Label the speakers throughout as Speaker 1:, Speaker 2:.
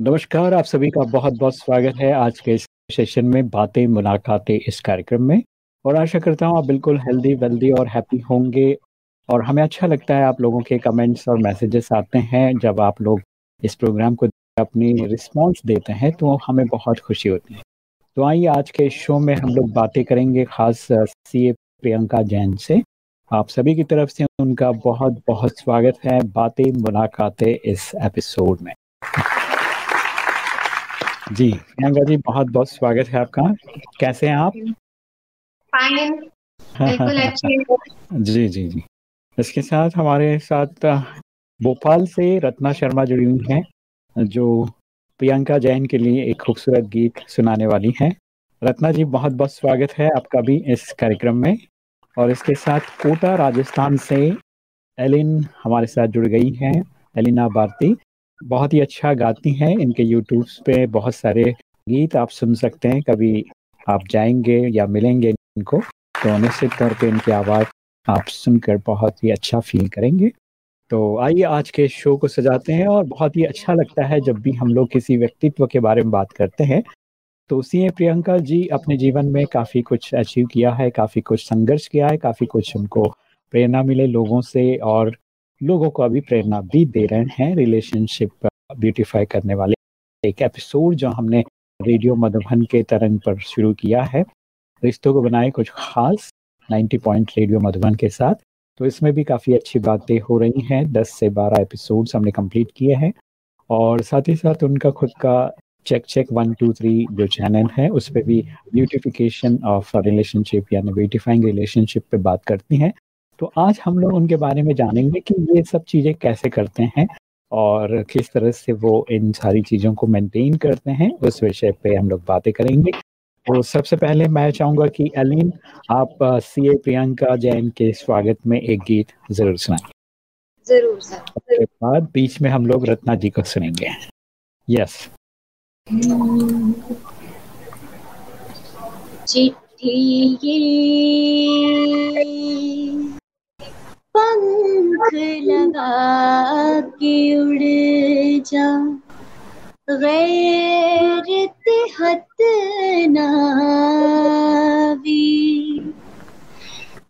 Speaker 1: नमस्कार, आप सभी का बहुत बहुत स्वागत है आज के इस सेशन में बातें, मुलाकातें इस कार्यक्रम में। और आशा करता हूँ आप बिल्कुल हेल्दी वेल्दी और हैप्पी होंगे। और हमें अच्छा लगता है आप लोगों के कमेंट्स और मैसेजेस आते हैं। जब आप लोग इस प्रोग्राम को अपनी रिस्पांस देते हैं तो हमें बहुत खुशी होती है। तो आइए आज के शो में हम लोग बातें करेंगे खास सी प्रियंका जैन से। आप सभी की तरफ़ से उनका बहुत बहुत स्वागत है बातें, मुलाकातें इस एपिसोड में। जी प्रियंका जी बहुत बहुत स्वागत है आपका। कैसे हैं आप? फाइन जी जी जी। इसके साथ हमारे साथ भोपाल से रत्ना शर्मा जुड़ी हुई हैं जो प्रियंका जैन के लिए एक खूबसूरत गीत सुनाने वाली हैं। रत्ना जी बहुत बहुत स्वागत है आपका भी इस कार्यक्रम में। और इसके साथ कोटा राजस्थान से एलिन हमारे साथ जुड़ गई हैं एलिना भारती। बहुत ही अच्छा गाती हैं। इनके यूट्यूब पे बहुत सारे गीत आप सुन सकते हैं। कभी आप जाएँगे या मिलेंगे इनको तो निश्चित तौर पे इनकी आवाज़ आप सुनकर बहुत ही अच्छा फील करेंगे। तो आइए आज के शो को सजाते हैं और बहुत ही अच्छा लगता है जब भी हम लोग किसी व्यक्तित्व के बारे में बात करते हैं। तो उसी सी प्रियंका जी, अपने जीवन में काफ़ी कुछ अचीव किया है, काफ़ी कुछ संघर्ष किया है, काफ़ी कुछ उनको प्रेरणा मिले लोगों से और लोगों को अभी प्रेरणा भी दे रहे हैं रिलेशनशिप ब्यूटीफाई करने वाले। एक एपिसोड जो हमने रेडियो मधुबन के तरंग पर शुरू किया है। रिश्तों को बनाए कुछ खास 90 पॉइंट रेडियो मधुबन के साथ। तो इसमें भी काफ़ी अच्छी बातें हो रही हैं। 10 से 12 एपिसोड्स हमने कंप्लीट किए हैं। और साथ ही साथ उनका खुद का check check one two three जो चैनल है, उस पर भी ब्यूटिफिकेशन ऑफ़ रिलेशनशिप यानी ब्यूटिफाइंग रिलेशनशिप पे बात करती हैं। तो आज हम लोग उनके बारे में जानेंगे कि ये सब चीज़ें कैसे करते हैं और किस तरह से वो इन सारी चीज़ों को मेंटेन करते हैं। उस विषय पे हम लोग बातें करेंगे। तो सबसे पहले मैं चाहूँगा कि अलीन आप सी ए प्रियंका जैन के स्वागत में एक गीत ज़रूर सुनाए।
Speaker 2: ज़रूर सर। उसके
Speaker 1: बाद बीच में हम लोग रत्ना जी को सुनेंगे। यस
Speaker 2: चिट्ठी पंख लगा के उड़ जा। गैर तिहत नावी।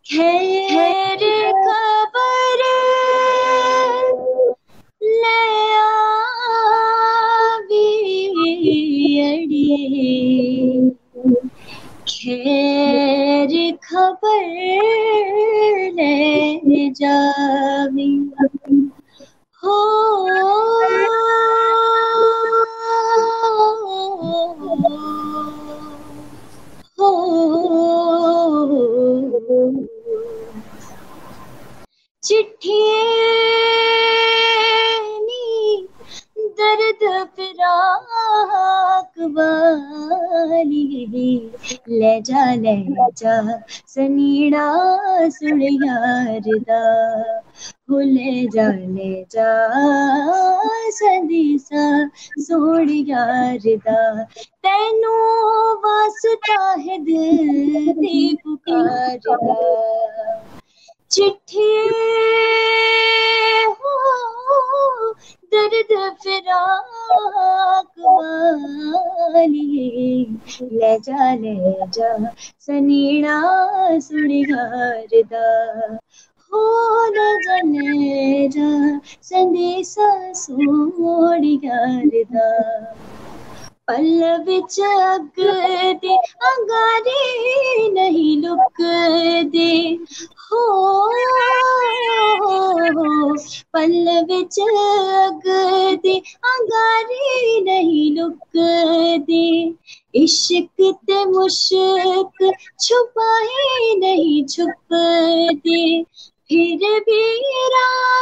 Speaker 2: खैर खबर ले अड़िए। खैर खबर ले जावी हो हो। चिट्ठी दर्द फिराक वाली ले जा सनीड़ा सुन यार दा हो ले जा ले जा, संदीसा सोड़ यार दा तैनू वास्ता है दिल दी पुकार दा चिट्ठी फिराक वाली ले जा ले जा सनीड़ा सुनिगार दा हो ले जा ले जा, संदेशा सोड़िगार दा पल विच अग दे, अंगारे नहीं लुक दे। हो पल विच अग दे, अंगारे नहीं लुक दे। इश्क ते मुश्क छुपाए नहीं छुप दे। फिर भी राज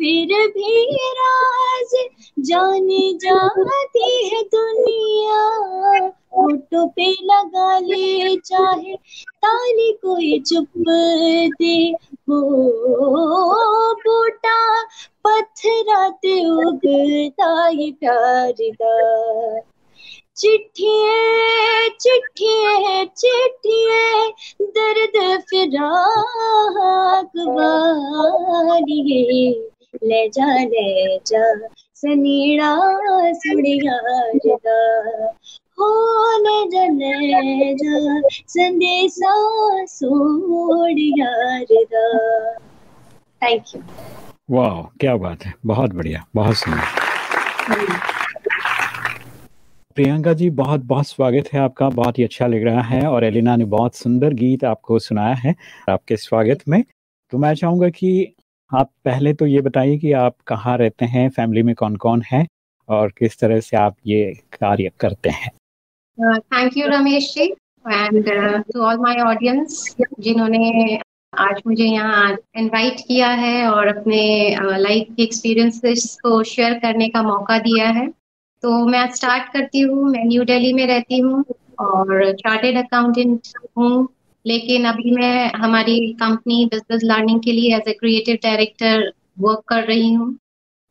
Speaker 2: फिर भी राज जाने जाती है दुनिया। फ़ोटो पे लगा ले, चाहे ताली कोई चुप दे। हो, बूटा पत्थराते उगता ये प्यार चिट्ठिए चिट्ठिए चिट्ठिए दर्द फिराक वाली ले जा ले जा। सनीड़ा सुड़िया रदा हो ले जा ले जा? संदेशा सोड़िया रदा थैंक यू
Speaker 1: वाह क्या बात है। बहुत बढ़िया, बहुत सुंदर। प्रियंका जी, बहुत बहुत स्वागत है आपका। बहुत ही अच्छा लग रहा है और एलिना ने बहुत सुंदर गीत आपको सुनाया है आपके स्वागत में। तो मैं चाहूँगा कि आप पहले तो ये बताइए कि आप कहाँ रहते हैं, फैमिली में कौन कौन है और किस तरह से आप ये कार्य करते हैं?
Speaker 3: Thank you Ramesh ji and to all my audience जिन्होंने आज मुझे यहाँ इनवाइट किया है और अपने लाइफ के एक्सपीरियंसेस को शेयर करने का मौका दिया है। तो मैं स्टार्ट करती हूँ, मैं न्यू दिल्ली में रहती हूँ और चार्टेड अकाउंटेंट हूँ। लेकिन अभी मैं हमारी कंपनी बिज़नेस लर्निंग के लिए as a creative director work कर रही हूँ।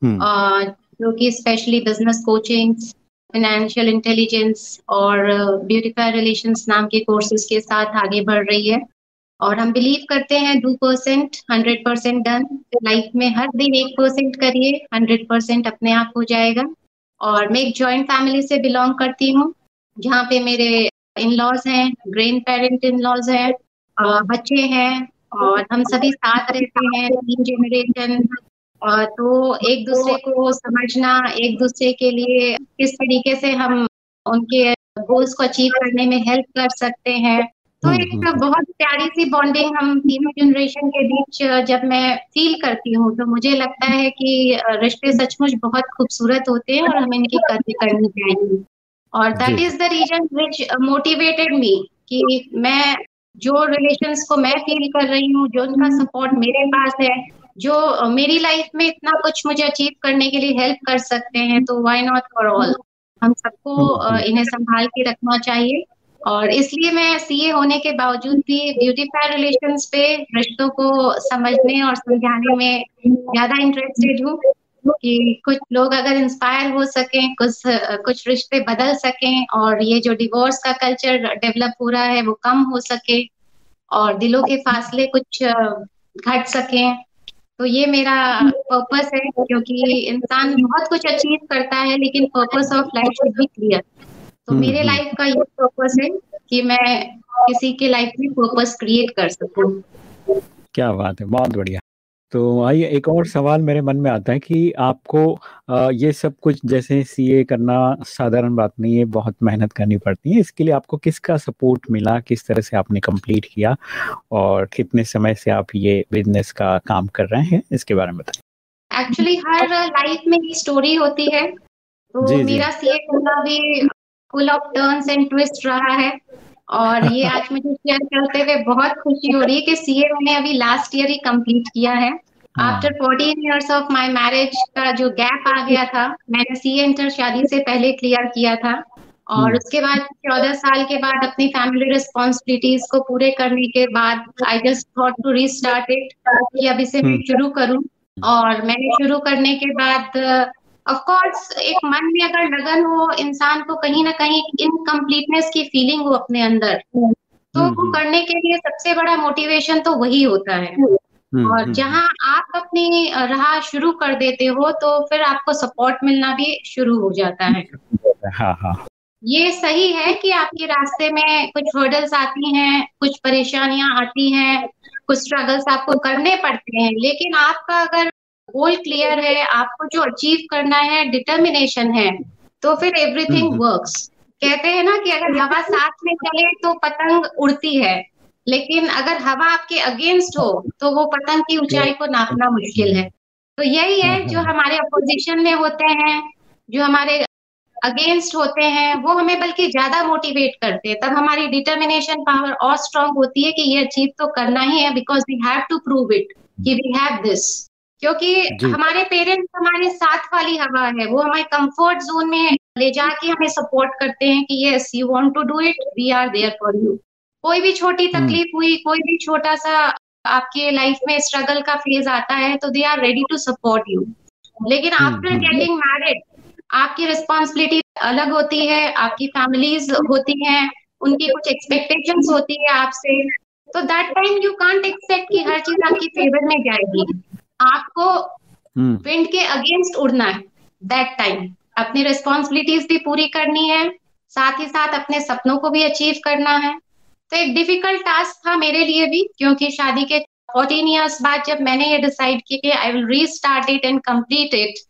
Speaker 1: हम्म,
Speaker 3: जो कि specially business coaching financial intelligence और ब्यूटिफाई रिलेशंस नाम के कोर्सेज के साथ आगे बढ़ रही है। और हम बिलीव करते हैं two percent hundred percent done life में हर दिन एक परसेंट करिए हंड्रेड परसेंट अपने आप हो जाएगा। और मैं एक जॉइंट फैमिली से बिलोंग करती हूँ जहाँ पे मेरे इन लॉज हैं ग्रैंड पेरेंट इन लॉज है बच्चे हैं और हम सभी साथ रहते हैं तीन जनरेशन तो एक दूसरे को समझना एक दूसरे के लिए किस तरीके से हम उनके गोल्स को अचीव करने में हेल्प कर सकते हैं। तो
Speaker 1: हम्म,
Speaker 3: एक
Speaker 1: हम्म,
Speaker 3: बहुत प्यारी सी बॉन्डिंग हम तीनों जनरेशन के बीच जब मैं फील करती हूँ तो मुझे लगता है कि रिश्ते सचमुच बहुत खूबसूरत होते हैं और हमें इनकी कदर करनी चाहिए। और that is the reason which motivated me कि मैं जो रिलेशंस को मैं फील कर रही हूँ जो उनका सपोर्ट मेरे पास है जो मेरी लाइफ में इतना कुछ मुझे अचीव करने के लिए हेल्प कर सकते हैं तो व्हाई नॉट फॉर ऑल हम सबको
Speaker 1: हम्म,
Speaker 3: इन्हें संभाल के रखना चाहिए। और इसलिए मैं सीए होने के बावजूद भी ब्यूटीफाई रिलेशंस पे रिश्तों को समझने और समझाने में ज़्यादा इंटरेस्टेड हूँ। कि कुछ लोग अगर इंस्पायर हो सकें कुछ कुछ रिश्ते बदल सकें और ये जो डिवोर्स का कल्चर डेवलप हो रहा है वो कम हो सके और दिलों के फासले कुछ घट सके। तो ये मेरा पर्पस है क्योंकि इंसान बहुत कुछ अचीव करता है लेकिन purpose of life should be clear तो
Speaker 1: हम्म,
Speaker 3: मेरे
Speaker 1: हम्म।
Speaker 3: लाइफ का ये पर्पस है कि मैं किसी के लाइफ में पर्पस क्रिएट कर सकूँ।
Speaker 1: क्या बात है बहुत बढ़िया। तो आइए एक और सवाल मेरे मन में आता है कि आपको ये सब कुछ जैसे सीए करना साधारण बात नहीं है बहुत मेहनत करनी पड़ती है इसके लिए आपको किसका सपोर्ट मिला? किस तरह से आपने कंप्लीट किया? और कितने समय से आप ये बिज़नेस का काम कर रहे हैं? इसके बारे में बताएँ
Speaker 3: एक्चुअली हर लाइफ में एक स्टोरी होती है। तो
Speaker 1: जी।
Speaker 3: मेरा सीए करना भी full of turns and twist रहा है। और ये आज मुझे शेयर करते हुए बहुत खुशी हो रही है कि सीए मैंने अभी लास्ट ईयर ही कंप्लीट किया है
Speaker 1: हाँ।
Speaker 3: After 14 years of my marriage का जो गैप आ गया था मैंने सीए इंटर शादी से पहले क्लियर किया था और
Speaker 1: हम्म।
Speaker 3: उसके बाद चौदह साल के बाद अपनी फैमिली रिस्पॉन्सिबिलिटीज को पूरे करने के बाद I just thought to restart it कि अभी से मैं। शुरू करूँ और मैंने शुरू करने के बाद ऑफ़ कोर्स एक मन में अगर लगन हो इंसान को कहीं ना कहीं इनकम्प्लीटनेस की फीलिंग हो अपने अंदर तो
Speaker 1: हम्म,
Speaker 3: वो
Speaker 1: हम्म।
Speaker 3: करने के लिए सबसे बड़ा मोटिवेशन तो वही होता है।
Speaker 1: हम्म,
Speaker 3: और जहाँ आप अपनी राह शुरू कर देते हो तो फिर आपको सपोर्ट मिलना भी शुरू हो जाता है।
Speaker 1: हाँ हाँ।
Speaker 3: ये सही है कि आपके रास्ते में कुछ हर्डल्स आती हैं कुछ परेशानियाँ आती हैं कुछ स्ट्रगल्स आपको करने पड़ते हैं लेकिन आपका अगर गोल क्लियर है आपको जो अचीव करना है डिटर्मिनेशन है तो फिर एवरीथिंग
Speaker 1: हम्म।
Speaker 3: वर्क्स कहते हैं ना कि अगर हवा साथ में चले तो पतंग उड़ती है लेकिन अगर हवा आपके अगेंस्ट हो तो वो पतंग की ऊंचाई को नापना मुश्किल है। तो यही है जो हमारे अपोजिशन में होते हैं जो हमारे अगेंस्ट होते हैं वो हमें बल्कि ज़्यादा मोटिवेट करते हैं। तब हमारी डिटर्मिनेशन पावर और स्ट्रांग होती है कि ये अचीव तो करना ही है because we have to prove it कि वी हैव दिस क्योंकि हमारे पेरेंट्स हमारे साथ वाली हवा है वो हमारे कंफर्ट जोन में ले जाके हमें सपोर्ट करते हैं कि yes you want to do it we are there for you कोई भी छोटी
Speaker 1: हम्म।
Speaker 3: तकलीफ़ हुई कोई भी छोटा सा आपके लाइफ में स्ट्रगल का फ़ेज़ आता है तो they are ready to support you लेकिन आफ्टर। गेटिंग मैरिड आपकी रिस्पॉन्सिबिलिटी अलग होती है आपकी फैमिलीज़ होती हैं उनकी कुछ एक्सपेक्टेशंस होती है आपसे। तो that time you can't expect कि हर चीज़ आपकी फेवर में जाएगी। आपको विंड के अगेंस्ट उड़ना है दैट टाइम अपनी रिस्पॉन्सिबिलिटीज भी पूरी करनी है साथ ही साथ अपने सपनों को भी अचीव करना है। तो एक डिफ़िकल्ट टास्क था मेरे लिए भी क्योंकि शादी के फोर्टीन ईयर्स बाद जब मैंने ये डिसाइड किया कि I will restart it and complete it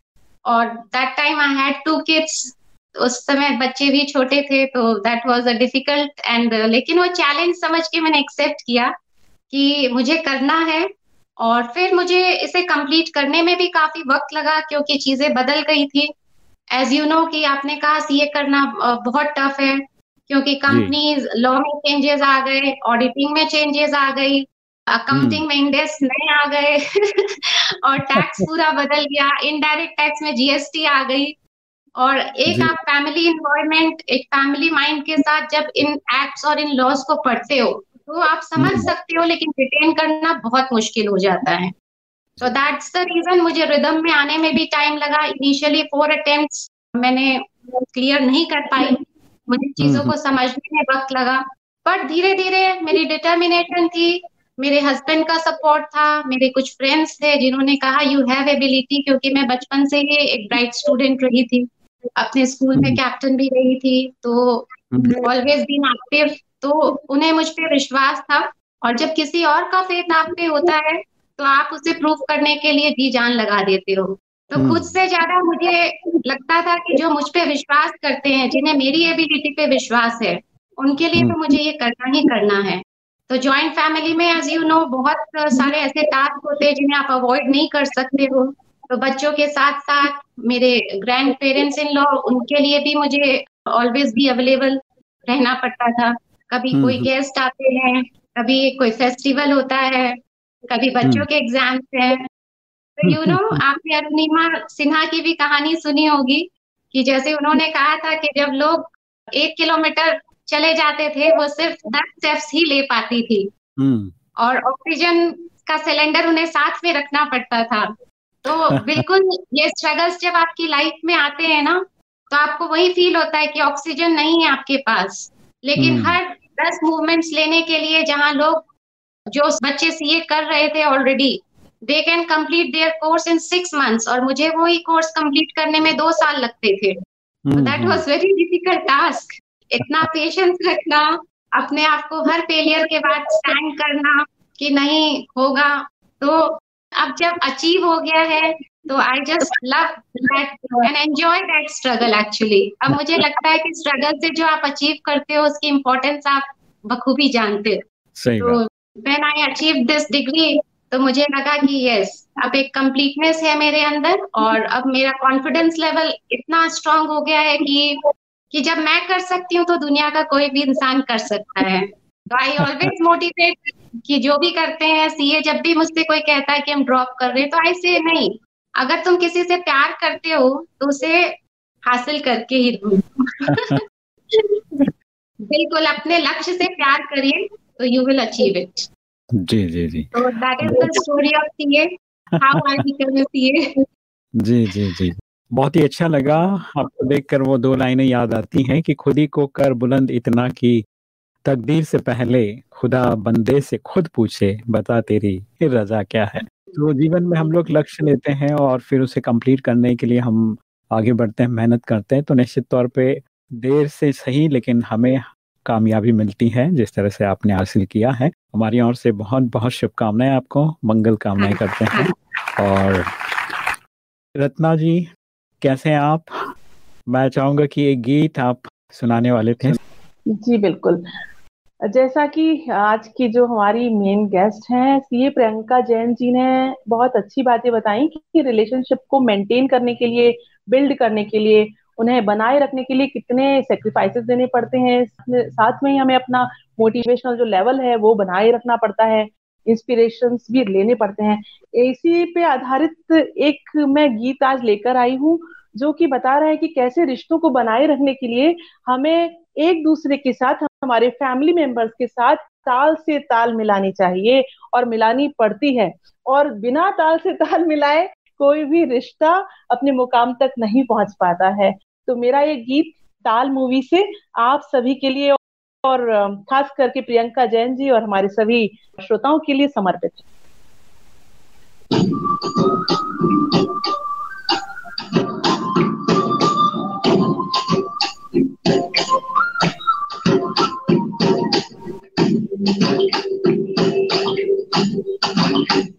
Speaker 3: और that time I had two kids उस समय बच्चे भी छोटे थे तो that was a difficult and लेकिन वो चैलेंज समझ के मैंने एक्सेप्ट किया कि मुझे करना है और फिर मुझे इसे कंप्लीट करने में भी काफ़ी वक्त लगा क्योंकि चीज़ें बदल गई थी। एज यू नो कि आपने कहा सीए करना बहुत टफ है क्योंकि कंपनीज़ लॉ में चेंजेस आ गए ऑडिटिंग में चेंजेस आ गई अकाउंटिंग में इंडेक्स नए आ गए और टैक्स पूरा बदल गया इनडायरेक्ट टैक्स में जीएसटी आ गई। और एक आप फैमिली इन्वायरमेंट एक फैमिली माइंड के साथ जब इन एक्ट्स और इन लॉस को पढ़ते हो तो आप समझ हम्म। सकते हो लेकिन रिटेन करना बहुत मुश्किल हो जाता है। तो दैट्स द रीजन मुझे रिदम में आने में भी टाइम लगा। इनिशियली फोर अटेम्प्ट मैंने क्लियर नहीं कर पाई। मुझे चीज़ों हम्म, को समझने में वक्त लगा। पर धीरे धीरे मेरी डिटर्मिनेशन थी। मेरे हस्बैंड का सपोर्ट था। मेरे कुछ फ्रेंड्स थे जिन्होंने कहा यू हैव एबिलिटी क्योंकि मैं बचपन से ही एक ब्राइट स्टूडेंट रही थी। अपने स्कूल में कैप्टन हम्म। भी रही थी। तो ऑलवेज बीन एक्टिव तो उन्हें मुझ पर विश्वास था। और जब किसी और का फेथ आप पे होता है तो आप उसे प्रूव करने के लिए जी जान लगा देते हो। तो हम्म। खुद से ज़्यादा मुझे लगता था कि जो मुझ पे विश्वास करते हैं जिन्हें मेरी एबिलिटी पे विश्वास है उनके लिए तो हम्म। मुझे ये करना ही करना है। तो ज्वाइंट फैमिली में एज यू नो बहुत सारे ऐसे टास्क होते हैं जिन्हें आप अवॉइड नहीं कर सकते हो। तो बच्चों के साथ साथ मेरे ग्रैंड पेरेंट्स इन लॉ उनके लिए भी मुझे ऑलवेज भी अवेलेबल रहना पड़ता था। कभी हम्म, कोई गेस्ट हम्म। आते हैं कभी कोई फेस्टिवल होता है कभी बच्चों हम्म। के एग्ज़ाम्स हैं। तो यू नो आपने अरुणिमा सिन्हा की भी कहानी सुनी होगी कि जैसे उन्होंने कहा था कि जब लोग एक किलोमीटर चले जाते थे वो सिर्फ़ दस स्टेप्स ही ले पाती थी। और ऑक्सीजन का सिलेंडर उन्हें साथ में रखना पड़ता था। तो बिल्कुल ये स्ट्रगल्स जब आपकी लाइफ में आते हैं ना तो आपको वही फील होता है कि ऑक्सीजन नहीं है आपके पास। लेकिन हम्म। हर दस मूवमेंट्स लेने के लिए जहाँ लोग जो बच्चे सीए कर रहे थे already they can complete their course in six months और मुझे वो ही कोर्स कंप्लीट करने में दो साल लगते थे। That was very difficult task इतना पेशेंस रखना अपने आप को हर फेलियर के बाद स्टैंड करना कि नहीं होगा। तो अब जब अचीव हो गया है तो I just love that and enjoy that struggle actually अब मुझे लगता है कि स्ट्रगल से जो आप अचीव करते हो उसकी इम्पोर्टेंस आप बखूबी जानते हो। तो when I achieve this degree तो मुझे लगा कि यस अब एक कंप्लीटनेस है मेरे अंदर और अब मेरा कॉन्फिडेंस लेवल इतना स्ट्रांग हो गया है कि कि जब मैं कर सकती हूँ तो दुनिया का कोई भी इंसान कर सकता है। तो आई ऑलवेज मोटिवेट कि जो भी करते हैं सीए जब भी मुझसे कोई कहता है कि हम ड्रॉप कर रहे हैं तो आई से नहीं। अगर तुम किसी से प्यार करते हो तो उसे हासिल करके ही बिल्कुल अपने लक्ष्य से प्यार करिए तो यू विल अचीव इट
Speaker 1: जी जी जी।
Speaker 3: तो that is the story of CA how I become CA
Speaker 1: जी जी जी। बहुत ही अच्छा लगा आपको देखकर वो दो लाइनें याद आती हैं कि खुद ही को कर बुलंद इतना कि तकदीर से पहले खुदा बंदे से खुद पूछे बता तेरी रजा क्या है? तो जीवन में हम लोग लक्ष्य लेते हैं और फिर उसे कंप्लीट करने के लिए हम आगे बढ़ते हैं, मेहनत करते हैं। तो निश्चित तौर पे देर से सही, लेकिन हमें कामयाबी मिलती है, जिस तरह से आपने हासिल किया है। हमारी ओर से बहुत बहुत शुभकामनाएँ आपको, मंगल कामनाएँ करते हैं। और रत्ना जी, कैसे हैं आप? मैं चाहूँगा कि एक गीत आप सुनाने वाले थे।
Speaker 4: जी, बिल्कुल। जैसा कि आज की जो हमारी मेन गेस्ट हैं सीए प्रियंका जैन जी ने बहुत अच्छी बातें बताई कि रिलेशनशिप को मेंटेन करने के लिए बिल्ड करने के लिए, उन्हें बनाए रखने के लिए कितने सेक्रीफाइसेस देने पड़ते हैं। साथ में ही हमें अपना मोटिवेशनल जो लेवल है, वो बनाए रखना पड़ता है। इंस्पिरेशन भी लेने पड़ते हैं। इसी पे आधारित एक मैं गीत आज लेकर आई हूँ। जो कि बता रहा है कि कैसे रिश्तों को बनाए रखने के लिए हमें एक दूसरे के साथ, हमारे फैमिली मेंबर्स के साथ ताल से ताल मिलानी चाहिए और मिलानी पड़ती है। और बिना ताल से ताल मिलाए कोई भी रिश्ता अपने मुकाम तक नहीं पहुँच पाता है। तो मेरा ये गीत ताल मूवी से आप सभी के लिए और खास करके प्रियंका जैन जी और हमारे सभी श्रोताओं के लिए समर्पित। है Thank you.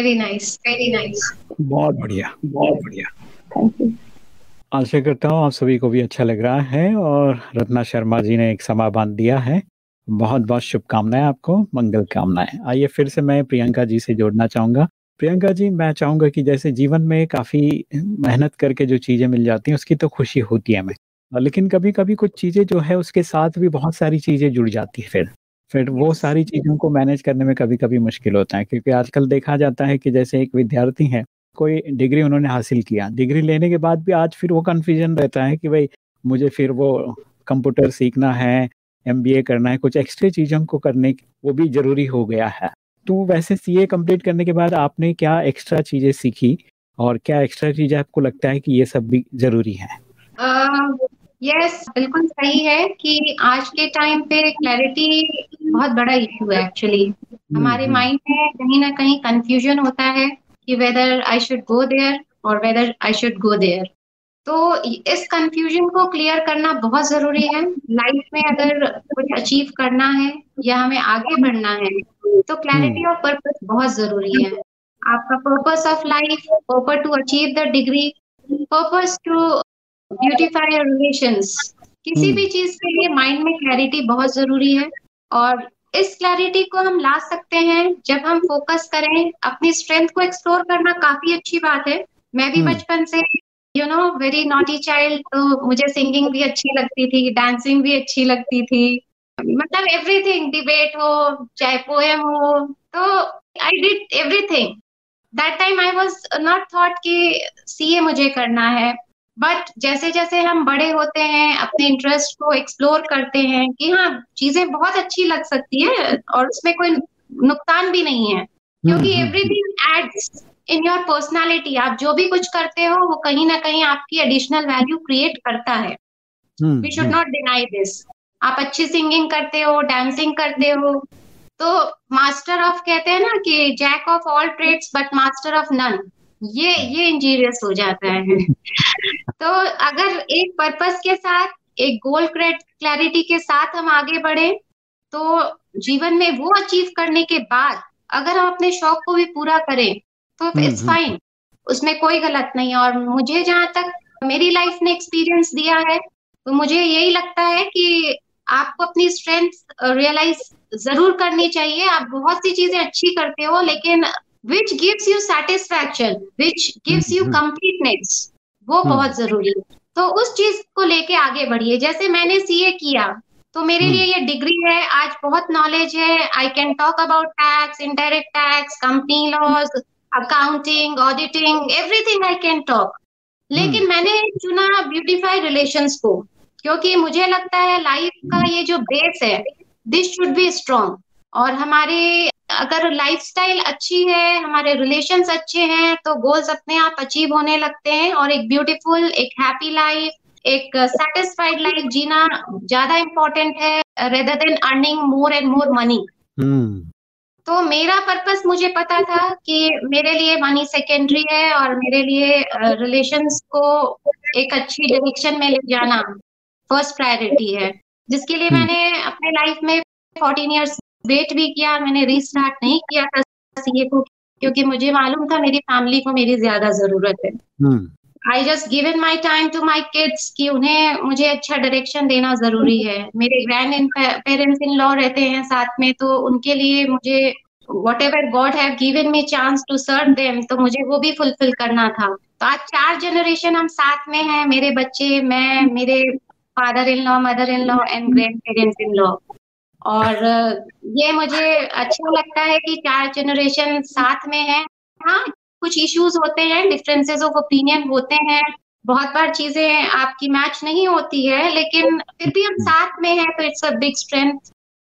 Speaker 3: Very nice very nice
Speaker 1: बहुत बढ़िया बहुत बढ़िया।
Speaker 4: थैंक यू
Speaker 1: आशा करता हूँ आप सभी को भी अच्छा लग रहा है और रत्ना शर्मा जी ने एक समा बाँध दिया है। बहुत बहुत शुभकामनाएँ आपको मंगल कामनाएँ। आइए फिर से मैं प्रियंका जी से जोड़ना चाहूँगा। प्रियंका जी मैं चाहूँगा कि जैसे जीवन में काफ़ी मेहनत करके जो चीज़ें मिल जाती हैं उसकी तो खुशी होती है हमें। लेकिन कभी कभी कुछ चीज़ें जो है उसके साथ भी बहुत सारी चीज़ें जुड़ जाती है फिर। फिर वो सारी चीज़ों को मैनेज करने में कभी कभी मुश्किल होता है क्योंकि आजकल देखा जाता है कि जैसे एक विद्यार्थी है कोई डिग्री उन्होंने हासिल किया डिग्री लेने के बाद भी आज फिर वो कन्फ्यूज़न रहता है कि भाई मुझे फिर वो कंप्यूटर सीखना है एमबीए करना है कुछ एक्स्ट्रा चीज़ों को करने वो भी ज़रूरी हो गया है। तो वैसे सी ए कंप्लीट करने के बाद आपने क्या एक्स्ट्रा चीज़ें सीखी और क्या एक्स्ट्रा चीज़ें आपको लगता है कि ये सब भी ज़रूरी है?
Speaker 3: यस uh, बिल्कुल सही है कि आज के टाइम पे क्लैरिटी बहुत बड़ा इशू है एक्चुअली हमारे माइंड हम्म, हम्म। में कहीं ना कहीं कंफ्यूजन होता है कि whether I should go there और whether I should go there तो इस कंफ्यूजन को क्लियर करना बहुत ज़रूरी है। लाइफ में अगर कुछ अचीव करना है या हमें आगे बढ़ना है तो क्लैरिटी ऑफ़ पर्पस बहुत ज़रूरी है। आपका purpose of life purpose to achieve the degree purpose to beautify your relations किसी hmm. भी चीज़ के लिए माइंड में क्लैरिटी बहुत ज़रूरी है और इस क्लैरिटी को हम ला सकते हैं जब हम फोकस करें अपनी स्ट्रेंथ को एक्सप्लोर करना काफ़ी अच्छी बात है। मैं भी hmm. बचपन से you know very naughty child तो मुझे सिंगिंग भी अच्छी लगती थी डांसिंग भी अच्छी लगती थी। मतलब एवरीथिंग डिबेट हो चाहे पोएम हो तो I did everything that time I was not thought कि सीए मुझे करना है। बट जैसे जैसे हम बड़े होते हैं अपने इंटरेस्ट को एक्सप्लोर करते हैं कि हाँ चीज़ें बहुत अच्छी लग सकती है और उसमें कोई नुकसान भी नहीं है। क्योंकि everything adds in your personality आप जो भी कुछ करते हो वो कहीं ना कहीं आपकी एडिशनल वैल्यू क्रिएट करता है। We should not deny this आप अच्छी सिंगिंग करते हो डांसिंग करते हो तो मास्टर ऑफ़ कहते हैं ना कि jack of all trades but master of none ये ये इंजीरियस हो जाता है। तो अगर एक पर्पस के साथ एक गोल क्लैरिटी के साथ हम आगे बढ़े तो जीवन में वो अचीव करने के बाद अगर हम अपने शौक को भी पूरा करें तो इट्स हम्म, फाइन हम्म। उसमें कोई गलत नहीं है और मुझे जहाँ तक मेरी लाइफ ने एक्सपीरियंस दिया है तो मुझे यही लगता है कि आपको अपनी स्ट्रेंथ रियलाइज़ ज़रूर करनी चाहिए। आप बहुत सी चीज़ें अच्छी करते हो लेकिन which gives you satisfaction which gives you completeness वो बहुत ज़रूरी है। तो उस चीज़ को लेके आगे बढ़िए। जैसे मैंने सीए किया तो मेरे हम्म। लिए ये डिग्री है आज बहुत नॉलेज है। I can talk about tax indirect tax company laws accounting auditing everything I can talk लेकिन hmm. मैंने चुना ब्यूटीफाई रिलेशंस को क्योंकि मुझे लगता है लाइफ का ये जो बेस है दिस शुड बी स्ट्रॉन्ग और हमारे अगर लाइफस्टाइल अच्छी है हमारे रिलेशंस अच्छे हैं तो गोल्स अपने आप अचीव होने लगते हैं और एक ब्यूटीफुल एक हैप्पी लाइफ एक सेटिस्फाइड लाइफ जीना ज़्यादा इम्पोर्टेंट है rather than earning more and more money तो मेरा पर्पस मुझे पता था कि मेरे लिए मनी सेकेंडरी है और मेरे लिए रिलेशंस को एक अच्छी डायरेक्शन में ले जाना फ़र्स्ट प्रायोरिटी है। जिसके लिए हम्म। मैंने अपने लाइफ में फोर्टीन इयर्स वेट भी किया मैंने रीस्टार्ट नहीं किया था सीए को क्योंकि मुझे मालूम था मेरी फैमिली को मेरी ज़्यादा ज़रूरत है। I just given my time to my kids कि उन्हें मुझे अच्छा डायरेक्शन देना ज़रूरी है। मेरे grand in parents in law रहते हैं साथ में तो उनके लिए मुझे whatever God have given me chance to serve them तो मुझे वो भी फुलफिल करना था। तो आज चार जनरेशन हम साथ में हैं मेरे बच्चे मैं मेरे father in law mother in law and grand parents in law और ये मुझे अच्छा लगता है कि चार जनरेशन साथ में है। हाँ कुछ इश्यूज़ होते हैं डिफरेंसेस ऑफ़ ओपिनियन होते हैं। बहुत बार चीज़ें आपकी मैच नहीं होती है लेकिन फिर भी हम साथ में हैं तो इट्स अ बिग स्ट्रेंथ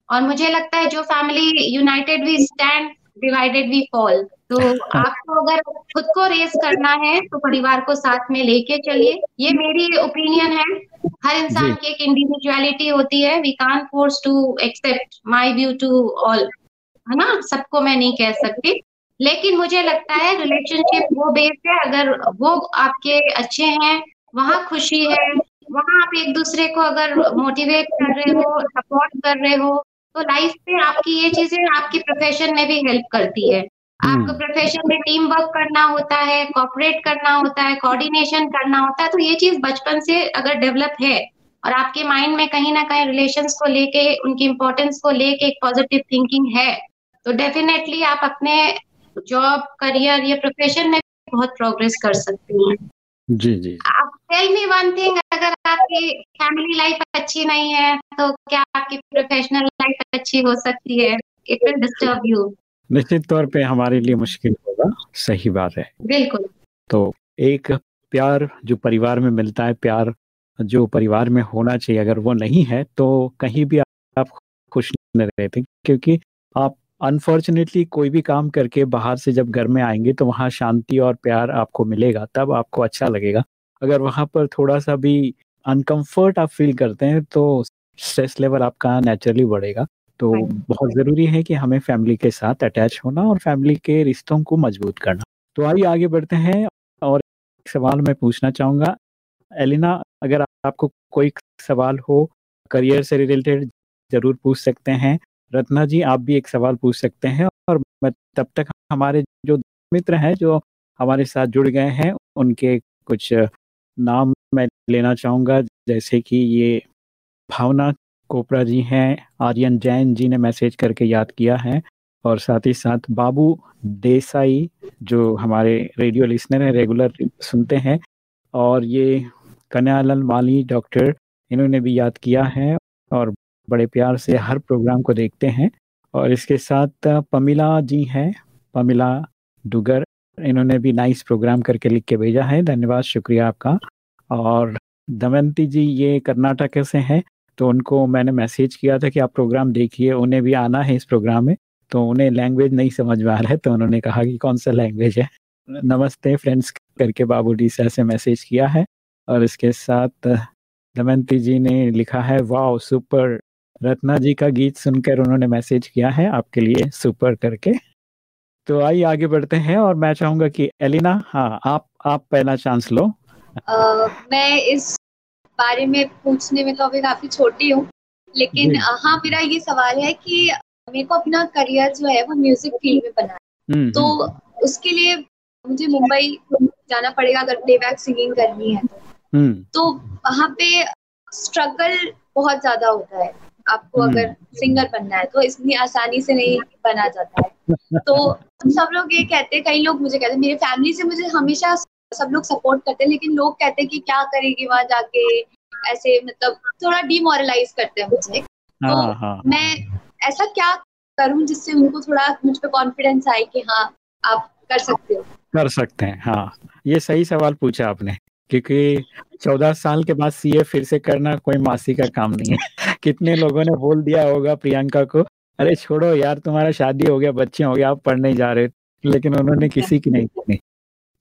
Speaker 3: और मुझे लगता है जो family united we stand divided we fall तो आपको अगर खुद को रेस करना है तो परिवार को साथ में लेके चलिए। ये मेरी ओपिनियन है। हर इंसान की एक इंडिविजुअलिटी होती है। We can force to accept my view to all है ना? सबको मैं नहीं कह सकती। लेकिन मुझे लगता है रिलेशनशिप वो बेस है। अगर वो आपके अच्छे हैं वहाँ खुशी है वहाँ आप एक दूसरे को अगर मोटिवेट कर रहे हो सपोर्ट कर रहे हो तो लाइफ में आपकी ये चीज़ें आपकी प्रोफेशन में भी हेल्प करती है। आपको प्रोफेशन में टीम वर्क करना होता है कॉपरेट करना होता है कोऑर्डिनेशन करना होता है तो ये चीज़ बचपन से अगर डेवलप है और आपके माइंड में कहीं ना कहीं रिलेशंस को लेके उनकी इम्पोर्टेंस को लेके एक पॉजिटिव थिंकिंग है तो डेफिनेटली आप अपने जॉब करियर या प्रोफेशन में बहुत प्रोग्रेस कर सकती हैं।
Speaker 1: जी जी।
Speaker 3: आप टेल मी वन थिंग अगर आपकी फैमिली लाइफ अच्छी नहीं है तो क्या आपकी प्रोफेशनल लाइफ अच्छी हो सकती है? इट विल डिस्टर्ब यू
Speaker 1: निश्चित तौर पे हमारे लिए मुश्किल होगा। सही बात है।
Speaker 3: बिल्कुल।
Speaker 1: तो एक प्यार जो परिवार में मिलता है प्यार जो परिवार में होना चाहिए अगर वो नहीं है तो कहीं भी आप खुश नहीं रहते क्योंकि आप अनफॉर्चुनेटली कोई भी काम करके बाहर से जब घर में आएँगे तो वहाँ शांति और प्यार आपको मिलेगा तब आपको अच्छा लगेगा। अगर वहाँ पर थोड़ा सा भी अनकंफर्ट आप फील करते हैं तो स्ट्रेस लेवल आपका नेचुरली बढ़ेगा। तो बहुत ज़रूरी है कि हमें फैमिली के साथ अटैच होना और फैमिली के रिश्तों को मज़बूत करना। तो आइए आगे बढ़ते हैं और एक सवाल मैं पूछना चाहूँगा। एलिना अगर आपको कोई सवाल हो करियर से रिलेटेड ज़रूर पूछ सकते हैं। रत्ना जी आप भी एक सवाल पूछ सकते हैं और मैं तब तक हमारे जो मित्र हैं जो हमारे साथ जुड़ गए हैं उनके कुछ नाम मैं लेना चाहूँगा। जैसे कि ये भावना कोपरा जी हैं, आर्यन जैन जी ने मैसेज करके याद किया है, और साथ ही साथ बाबू देसाई, जो हमारे रेडियो लिसनर हैं, रेगुलर सुनते हैं, और ये कन्यालाल माली, डॉक्टर, इन्होंने भी याद किया है, और बड़े प्यार से हर प्रोग्राम को देखते हैं, और इसके साथ पमिला जी हैं, पमिला डुगर, इन्होंने भी नाइस प्रोग्राम करके लिख के भेजा है, धन्यवाद, शुक्रिया आपका, और दमयंती जी ये कर्नाटक से हैं तो उनको मैंने मैसेज किया था कि आप प्रोग्राम देखिए उन्हें भी आना है इस प्रोग्राम में। तो उन्हें लैंग्वेज नहीं समझ में आ रहा है तो उन्होंने कहा कि कौन सा लैंग्वेज है। नमस्ते फ्रेंड्स करके बाबू डी से मैसेज किया है और इसके साथ दमयंती जी ने लिखा है वाओ सुपर। रत्ना जी का गीत सुनकर उन्होंने मैसेज किया है आपके लिए सुपर करके। तो आइए आगे बढ़ते हैं और मैं चाहूँगा कि एलिना हाँ आप आप पहला चांस लो।
Speaker 2: uh, मैं इस बारे में पूछने में तो अभी काफ़ी छोटी हूँ लेकिन हाँ मेरा ये सवाल है कि मेरे को अपना करियर जो है वो म्यूज़िक फ़ील्ड में बनाना है। हम्म, तो हम्म। उसके लिए मुझे मुंबई जाना पड़ेगा अगर प्लेबैक सिंगिंग करनी है तो, हम्म। तो वहाँ पे स्ट्रगल बहुत ज़्यादा होता है। आपको अगर सिंगर बनना है तो इतनी आसानी से नहीं बना जाता है। तो सब लोग ये कहते हैं कई लोग मुझे कहते हैं मेरे फैमिली से मुझे हमेशा सब लोग सपोर्ट करते हैं लेकिन लोग कहते हैं कि क्या करेगी वहाँ जाके? ऐसे मतलब थोड़ा डिमोरलाइज करते हैं मुझे। तो हाँ, हाँ. मैं ऐसा क्या करूँ जिससे उनको थोड़ा मुझ पे कॉन्फिडेंस आए कि हाँ आप कर सकते हो?
Speaker 1: कर सकते हैं हाँ। ये सही सवाल पूछा आपने क्योंकि चौदह साल के बाद सीए फिर से करना कोई मासी का काम नहीं है। कितने लोगों ने बोल दिया होगा प्रियंका को अरे छोड़ो यार तुम्हारा शादी हो गया बच्चे हो गया आप पढ़ने जा रहे लेकिन उन्होंने किसी की नहीं सुनी।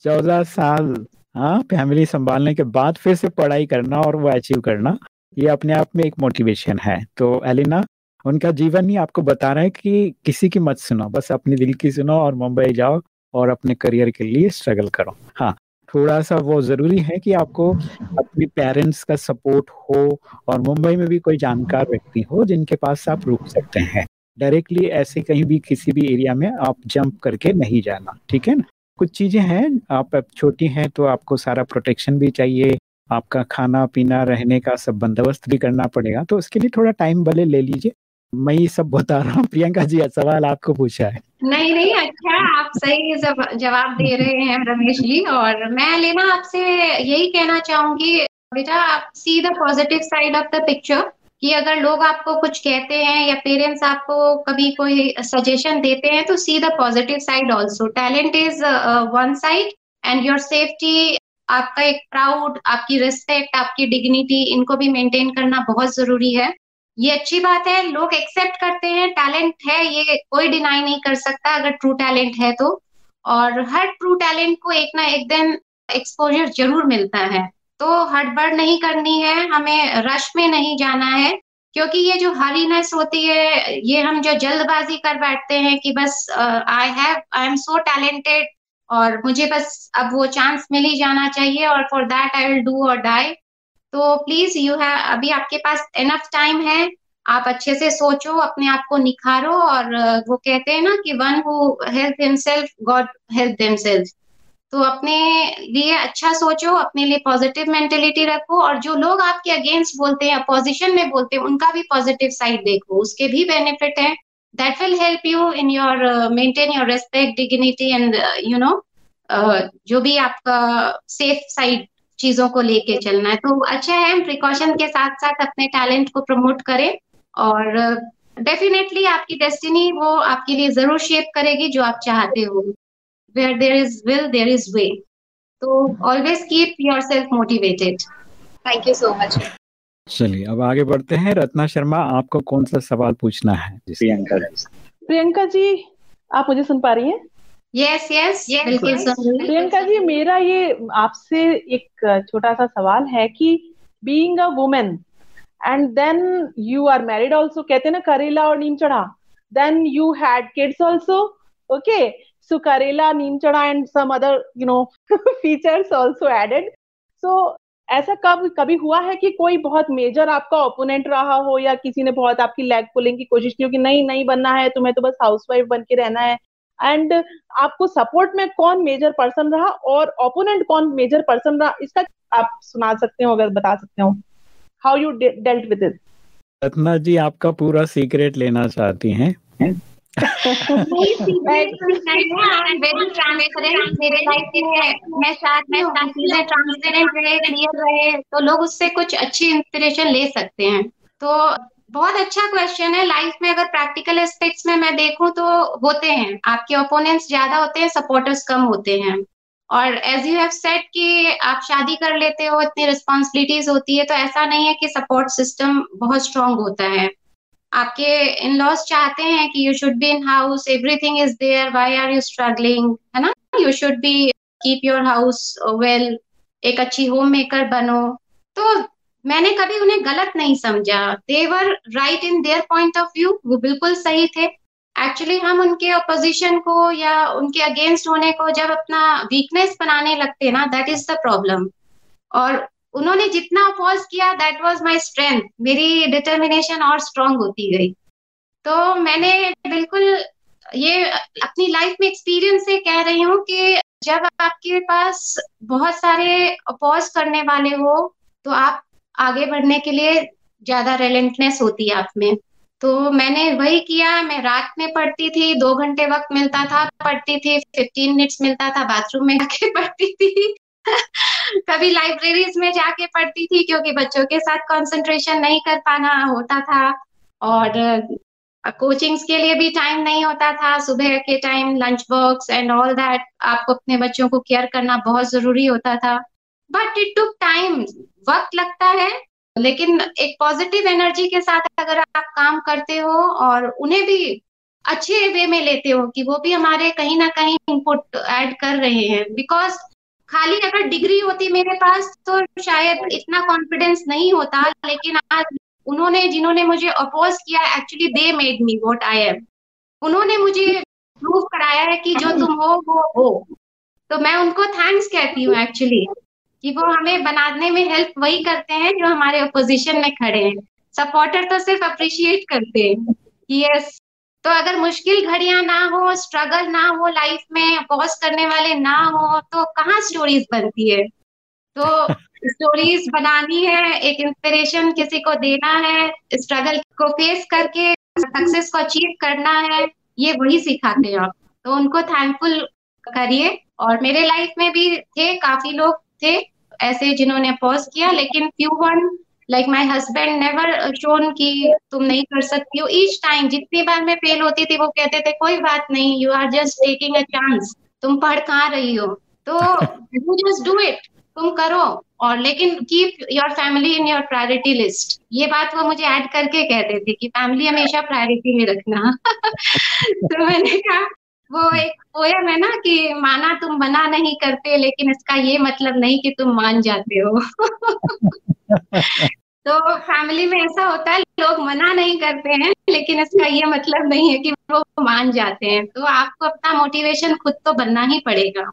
Speaker 1: चौदह साल हाँ फैमिली संभालने के बाद फिर से पढ़ाई करना और वो अचीव करना, ये अपने आप में एक मोटिवेशन है। तो एलिना, उनका जीवन ही आपको बता रहा है कि किसी की मत सुनो, बस अपनी दिल की सुनो और मुंबई जाओ और अपने करियर के लिए स्ट्रगल करो। हाँ थोड़ा सा वो ज़रूरी है कि आपको अपने पेरेंट्स का सपोर्ट हो और मुंबई में भी कोई जानकार व्यक्ति हो जिनके पास आप रुक सकते हैं। डायरेक्टली ऐसे कहीं भी किसी भी एरिया में आप जंप करके नहीं जाना, ठीक है ना? कुछ चीज़ें हैं, आप छोटी हैं तो आपको सारा प्रोटेक्शन भी चाहिए, आपका खाना, पीना, रहने का सब बंदोबस्त भी करना पड़ेगा तो उसके लिए थोड़ा टाइम भले ले लीजिए। मैं ये सब बता रहा हूँ, प्रियंका जी सवाल आपको पूछा है।
Speaker 3: नहीं नहीं अच्छा आप सही जवाब दे रहे हैं रमेश जी, और मैं लेना आपसे यही कहना चाहूँगी, बेटा, आप see the positive side of the picture कि अगर लोग आपको कुछ कहते हैं या पेरेंट्स आपको कभी कोई सजेशन देते हैं तो see the positive side also talent is one side and your safety आपका एक प्राउड आपकी रिस्पेक्ट आपकी डिग्निटी इनको भी मेंटेन करना बहुत ज़रूरी है। ये अच्छी बात है, लोग एक्सेप्ट करते हैं टैलेंट है, ये कोई डिनाई नहीं कर सकता अगर ट्रू टैलेंट है तो। और हर ट्रू टैलेंट को एक ना एक दिन एक्सपोजर ज़रूर मिलता है। तो हड़बड़ नहीं करनी है, हमें रश में नहीं जाना है, क्योंकि ये जो हरीनेस होती है, ये हम जो जल्दबाजी कर बैठते हैं कि बस I have I am so talented और मुझे बस अब वो चांस मिल ही जाना चाहिए और for that I will do और डाई तो प्लीज़ यू है अभी आपके पास इनफ टाइम है, आप अच्छे से सोचो, अपने आप को निखारो और वो कहते हैं ना कि one who help himself God help themself तो अपने लिए अच्छा सोचो अपने लिए पॉजिटिव मेंटेलिटी रखो और जो लोग आपके अगेंस्ट बोलते हैं अपोजिशन में बोलते हैं उनका भी पॉजिटिव साइड देखो। उसके भी बेनिफिट है। That will help you in your maintain your respect dignity and you know जो भी आपका सेफ़ साइड चीज़ों को लेके चलना है। तो अच्छा है प्रिकॉशन के साथ साथ अपने टैलेंट को प्रमोट करें और डेफिनेटली uh, आपकी डेस्टिनी वो आपके लिए ज़रूर शेप करेगी जो आप चाहते हो। Where there is will there is way तो always keep yourself motivated
Speaker 2: thank you so much
Speaker 1: चलिए अब आगे बढ़ते हैं। रत्ना शर्मा आपको कौन सा सवाल पूछना है?
Speaker 4: प्रियंका प्रियंका जी आप मुझे सुन पा रही हैं?
Speaker 3: यस यस बिल्कुल
Speaker 4: प्रियंका जी मेरा ये आपसे एक छोटा सा सवाल है कि being a women and then you are married also कहते ना करेला और नीम चढ़ा। Then you had kids also okay करेला नीम चढ़ा and some other you know features also added so ऐसा कब कभी हुआ है कि कोई बहुत मेजर आपका ओपोनेंट रहा हो या किसी ने बहुत आपकी लेग पुलिंग की कोशिश की हो कि नहीं नहीं बनना है तुम्हें तो बस हाउसवाइफ बन के रहना है? एंड आपको सपोर्ट में कौन मेजर पर्सन रहा और ओपोनेंट कौन मेजर पर्सन रहा? इसका आप सुना सकते हो अगर बता सकते हो। How you dealt with it
Speaker 1: Ratna ji आपका पूरा सीक्रेट लेना चाहती हैं?
Speaker 3: तो लोग उससे कुछ अच्छी इंस्पिरेशन ले सकते हैं। तो बहुत अच्छा क्वेश्चन है लाइफ में अगर प्रैक्टिकल एस्पेक्ट्स में मैं देखूँ तो होते हैं। आपके ओपोनेंट्स ज़्यादा होते हैं सपोर्टर्स कम होते हैं। और एज यू हैव सेट कि आप शादी कर लेते हो, इतनी रिस्पॉन्सिबिलिटीज होती है तो ऐसा नहीं है कि सपोर्ट सिस्टम बहुत स्ट्रांग होता है। आपके इन लॉज चाहते हैं कि you should be in house everything is there why are you struggling है ना? You should be keep your house well एक अच्छी होम मेकर बनो। तो मैंने कभी उन्हें गलत नहीं समझा। They were right in their point of view वो बिल्कुल सही थे। एक्चुअली हम उनके अपोजिशन को या उनके अगेंस्ट होने को जब अपना वीकनेस बनाने लगते हैं ना दैट इज़ द प्रॉब्लम और उन्होंने जितना अपोज किया दैट वाज माय स्ट्रेंथ मेरी डिटर्मिनेशन और स्ट्रांग होती गई। तो मैंने बिल्कुल ये अपनी लाइफ में एक्सपीरियंस से कह रही हूँ कि जब आपके पास बहुत सारे अपोज करने वाले हो तो आप आगे बढ़ने के लिए ज़्यादा रेलेंटनेस होती है आप में। तो मैंने वही किया, मैं रात में पढ़ती थी, दो घंटे वक्त मिलता था, पढ़ती थी फिफ्टीन मिनट्स मिलता था बाथरूम में जाके पढ़ती थी। कभी लाइब्रेरीज में जाके पढ़ती थी, क्योंकि बच्चों के साथ कंसंट्रेशन नहीं कर पाना होता था। और कोचिंग्स के लिए भी टाइम नहीं होता था। सुबह के time lunch box and all that आपको अपने बच्चों को केयर करना बहुत ज़रूरी होता था। बट इट टुक टाइम वक्त लगता है। लेकिन एक पॉजिटिव एनर्जी के साथ अगर आप काम करते हो और उन्हें भी अच्छे वे में लेते हो कि वो भी हमारे कहीं ना कहीं इनपुट ऐड कर रहे हैं। बिकॉज़ खाली अगर डिग्री होती मेरे पास तो शायद इतना कॉन्फिडेंस नहीं होता लेकिन आज उन्होंने जिन्होंने मुझे अपोज किया actually they made me what I am उन्होंने मुझे प्रूव कराया है कि जो तुम हो वो हो। तो मैं उनको थैंक्स कहती हूँ एक्चुअली कि वो हमें बनाने में हेल्प वही करते हैं जो हमारे अपोजिशन में खड़े हैं। सपोर्टर तो सिर्फ़ अप्रिशिएट करते हैं कि यस तो अगर मुश्किल घड़ियाँ ना हो स्ट्रगल ना हो लाइफ में पॉज करने वाले ना हो तो कहाँ स्टोरीज बनती है? तो स्टोरीज बनानी है एक इंस्पिरेशन किसी को देना है स्ट्रगल को फेस करके सक्सेस को अचीव करना है ये वही सिखाते हैं आप। तो उनको थैंकफुल करिए। और मेरे लाइफ में भी थे काफ़ी लोग थे ऐसे जिन्होंने पॉज किया लेकिन few one like my husband never shown कि तुम नहीं कर सकती हो। ईच टाइम जितनी बार मैं फेल होती थी, वो कहते थे, कोई बात नहीं you are just taking a chance तुम पढ़ कहाँ रही हो? तो यू जस्ट डू इट तुम करो। और लेकिन keep your family in your priority list ये बात वो मुझे ऐड करके कहते थे कि फैमिली हमेशा प्रायोरिटी में रखना। तो मैंने कहा, वो एक पोयम है ना कि माना तुम मना नहीं करते, लेकिन इसका ये मतलब नहीं कि तुम मान जाते हो। तो फैमिली में ऐसा होता है, लोग मना नहीं करते हैं, लेकिन इसका ये मतलब नहीं है कि वो मान जाते हैं। तो आपको अपना मोटिवेशन खुद तो बनना ही पड़ेगा।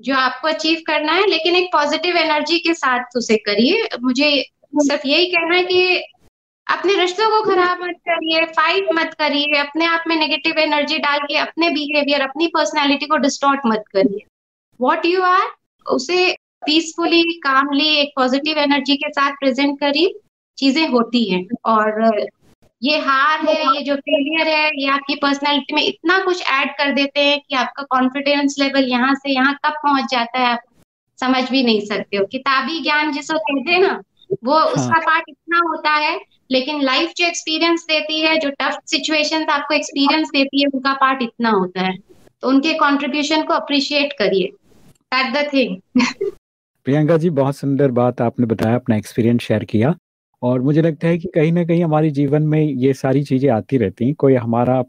Speaker 3: जो आपको अचीव करना है, लेकिन एक पॉजिटिव एनर्जी के साथ उसे करिए। मुझे सिर्फ़ यही कहना है कि अपने रिश्तों को खराब मत करिए फाइट मत करिए, अपने आप में नेगेटिव एनर्जी डाल के अपने बिहेवियर अपनी पर्सनैलिटी को डिस्टॉर्ट मत करिए। वॉट यू आर उसे पीसफुली कामली एक पॉजिटिव एनर्जी के साथ प्रेजेंट करी चीज़ें होती हैं। और ये हार है ये जो फेलियर है ये आपकी पर्सनैलिटी में इतना कुछ ऐड कर देते हैं कि आपका कॉन्फिडेंस लेवल यहाँ से यहाँ कब पहुँच जाता है आप समझ भी नहीं सकते हो। किताबी ज्ञान जिसको कहते हैं ना वो हाँ. उसका पार्ट इतना होता है लेकिन लाइफ जो एक्सपीरियंस देती है जो टफ सिचुएशन आपको एक्सपीरियंस देती है उनका पार्ट इतना होता है। तो उनके कॉन्ट्रीब्यूशन को अप्रिशिएट करिए। That the thing
Speaker 1: Priyanka ji, बहुत सुंदर बात आपने बताया, अपना एक्सपीरियंस शेयर किया। और मुझे लगता है कि कहीं ना कहीं हमारे जीवन में ये सारी चीज़ें आती रहती हैं। कोई हमारा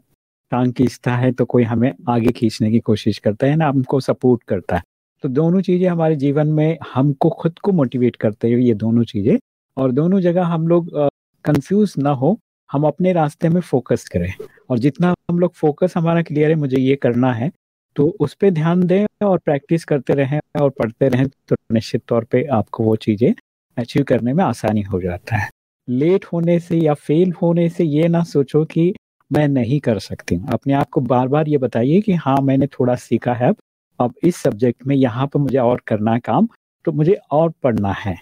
Speaker 1: टांग खींचता है तो कोई हमें आगे खींचने की कोशिश करता है, ना हमको सपोर्ट करता है। तो दोनों चीज़ें हमारे जीवन में हमको खुद को मोटिवेट करते हैं ये दोनों चीज़ें। और दोनों जगह हम लोग कंफ्यूज ना हो, हम अपने रास्ते में फोकस करें। और जितना हम लोग फोकस हमारा क्लियर है, मुझे ये करना है तो उस पर ध्यान दें और प्रैक्टिस करते रहें और पढ़ते रहें तो निश्चित तौर पे आपको वो चीज़ें अचीव करने में आसानी हो जाता है। लेट होने से या फेल होने से ये ना सोचो कि मैं नहीं कर सकती हूँ। अपने आप को बार बार ये बताइए कि हाँ मैंने थोड़ा सीखा है, अब इस सब्जेक्ट में यहाँ पर मुझे और करना है काम तो मुझे और पढ़ना है।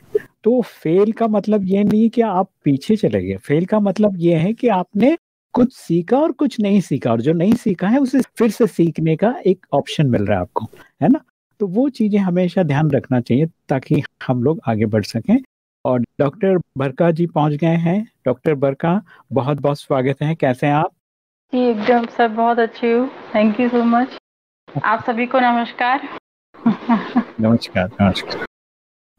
Speaker 1: तो फेल का मतलब ये नहीं कि आप पीछे चले गए। फेल का मतलब ये है कि आपने कुछ सीखा और कुछ नहीं सीखा और जो नहीं सीखा है उसे फिर से सीखने का एक ऑप्शन मिल रहा है आपको है ना? तो वो चीज़ें हमेशा ध्यान रखना चाहिए ताकि हम लोग आगे बढ़ सकें। और डॉक्टर बरका जी पहुँच गए हैं। डॉक्टर बरका बहुत बहुत स्वागत है। कैसे हैं आप?
Speaker 5: जी एकदम सर बहुत अच्छी हूँ। थैंक यू सो मच आप सभी को नमस्कार।
Speaker 1: नमस्कार नमस्कार।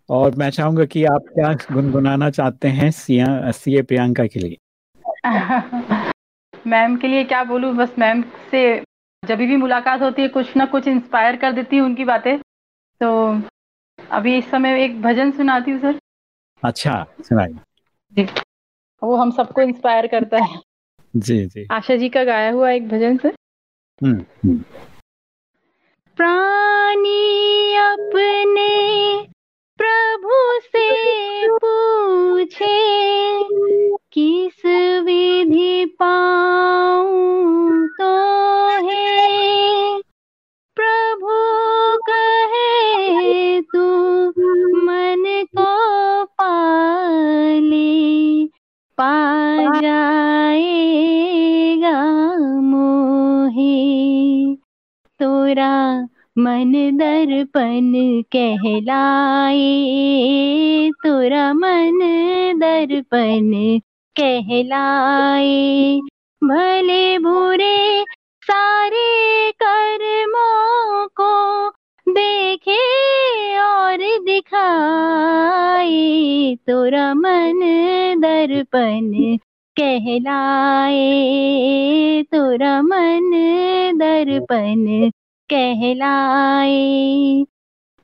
Speaker 1: और मैं चाहूँगा कि आप क्या गुनगुनाना चाहते हैं सी ए प्रियंका के लिए?
Speaker 5: मैम के लिए क्या बोलूँ? बस मैम से जब भी मुलाकात होती है कुछ ना कुछ इंस्पायर कर देती है उनकी बातें। तो अभी इस समय एक भजन सुनाती हूँ सर।
Speaker 1: अच्छा सुनाइए।
Speaker 5: जी। वो हम सबको इंस्पायर करता है।
Speaker 1: जी जी।
Speaker 5: आशा जी का गाया हुआ एक भजन सर। हम्म, हम्म। प्राणी अपने प्रभु से पूछे। पाऊँ तो है। प्रभु कहे, तू मन को पाले, पा जाएगा मोहे। तोरा मन दर्पण कहलाए, तुरा मन दर्पण कहलाए भले बुरे सारे कर्मों को देखे और दिखाए तुरा मन दर्पण कहलाए। तुरा मन दर्पण कहलाए।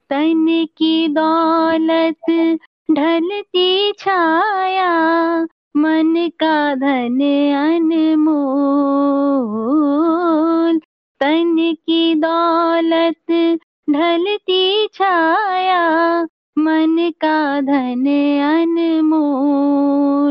Speaker 5: तन की दौलत ढलती छाया मन का धन अनमोल तन की दौलत ढलती छाया मन का धन अनमोल।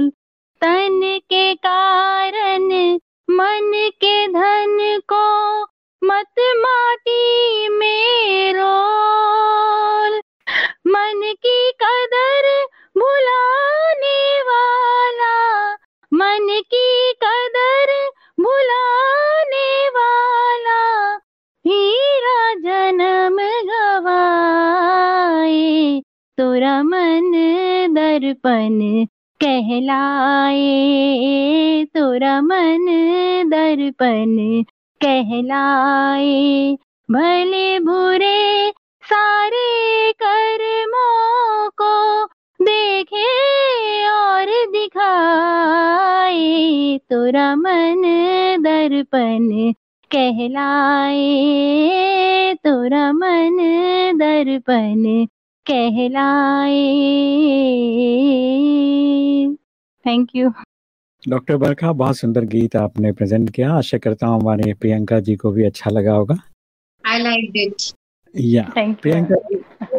Speaker 5: थैंक यू
Speaker 1: डॉक्टर बरखा बहुत सुंदर गीत आपने प्रेजेंट किया। आशा करता हूँ हमारे प्रियंका जी को भी अच्छा लगा होगा।
Speaker 3: आई लाइक इट
Speaker 1: या प्रियंका जी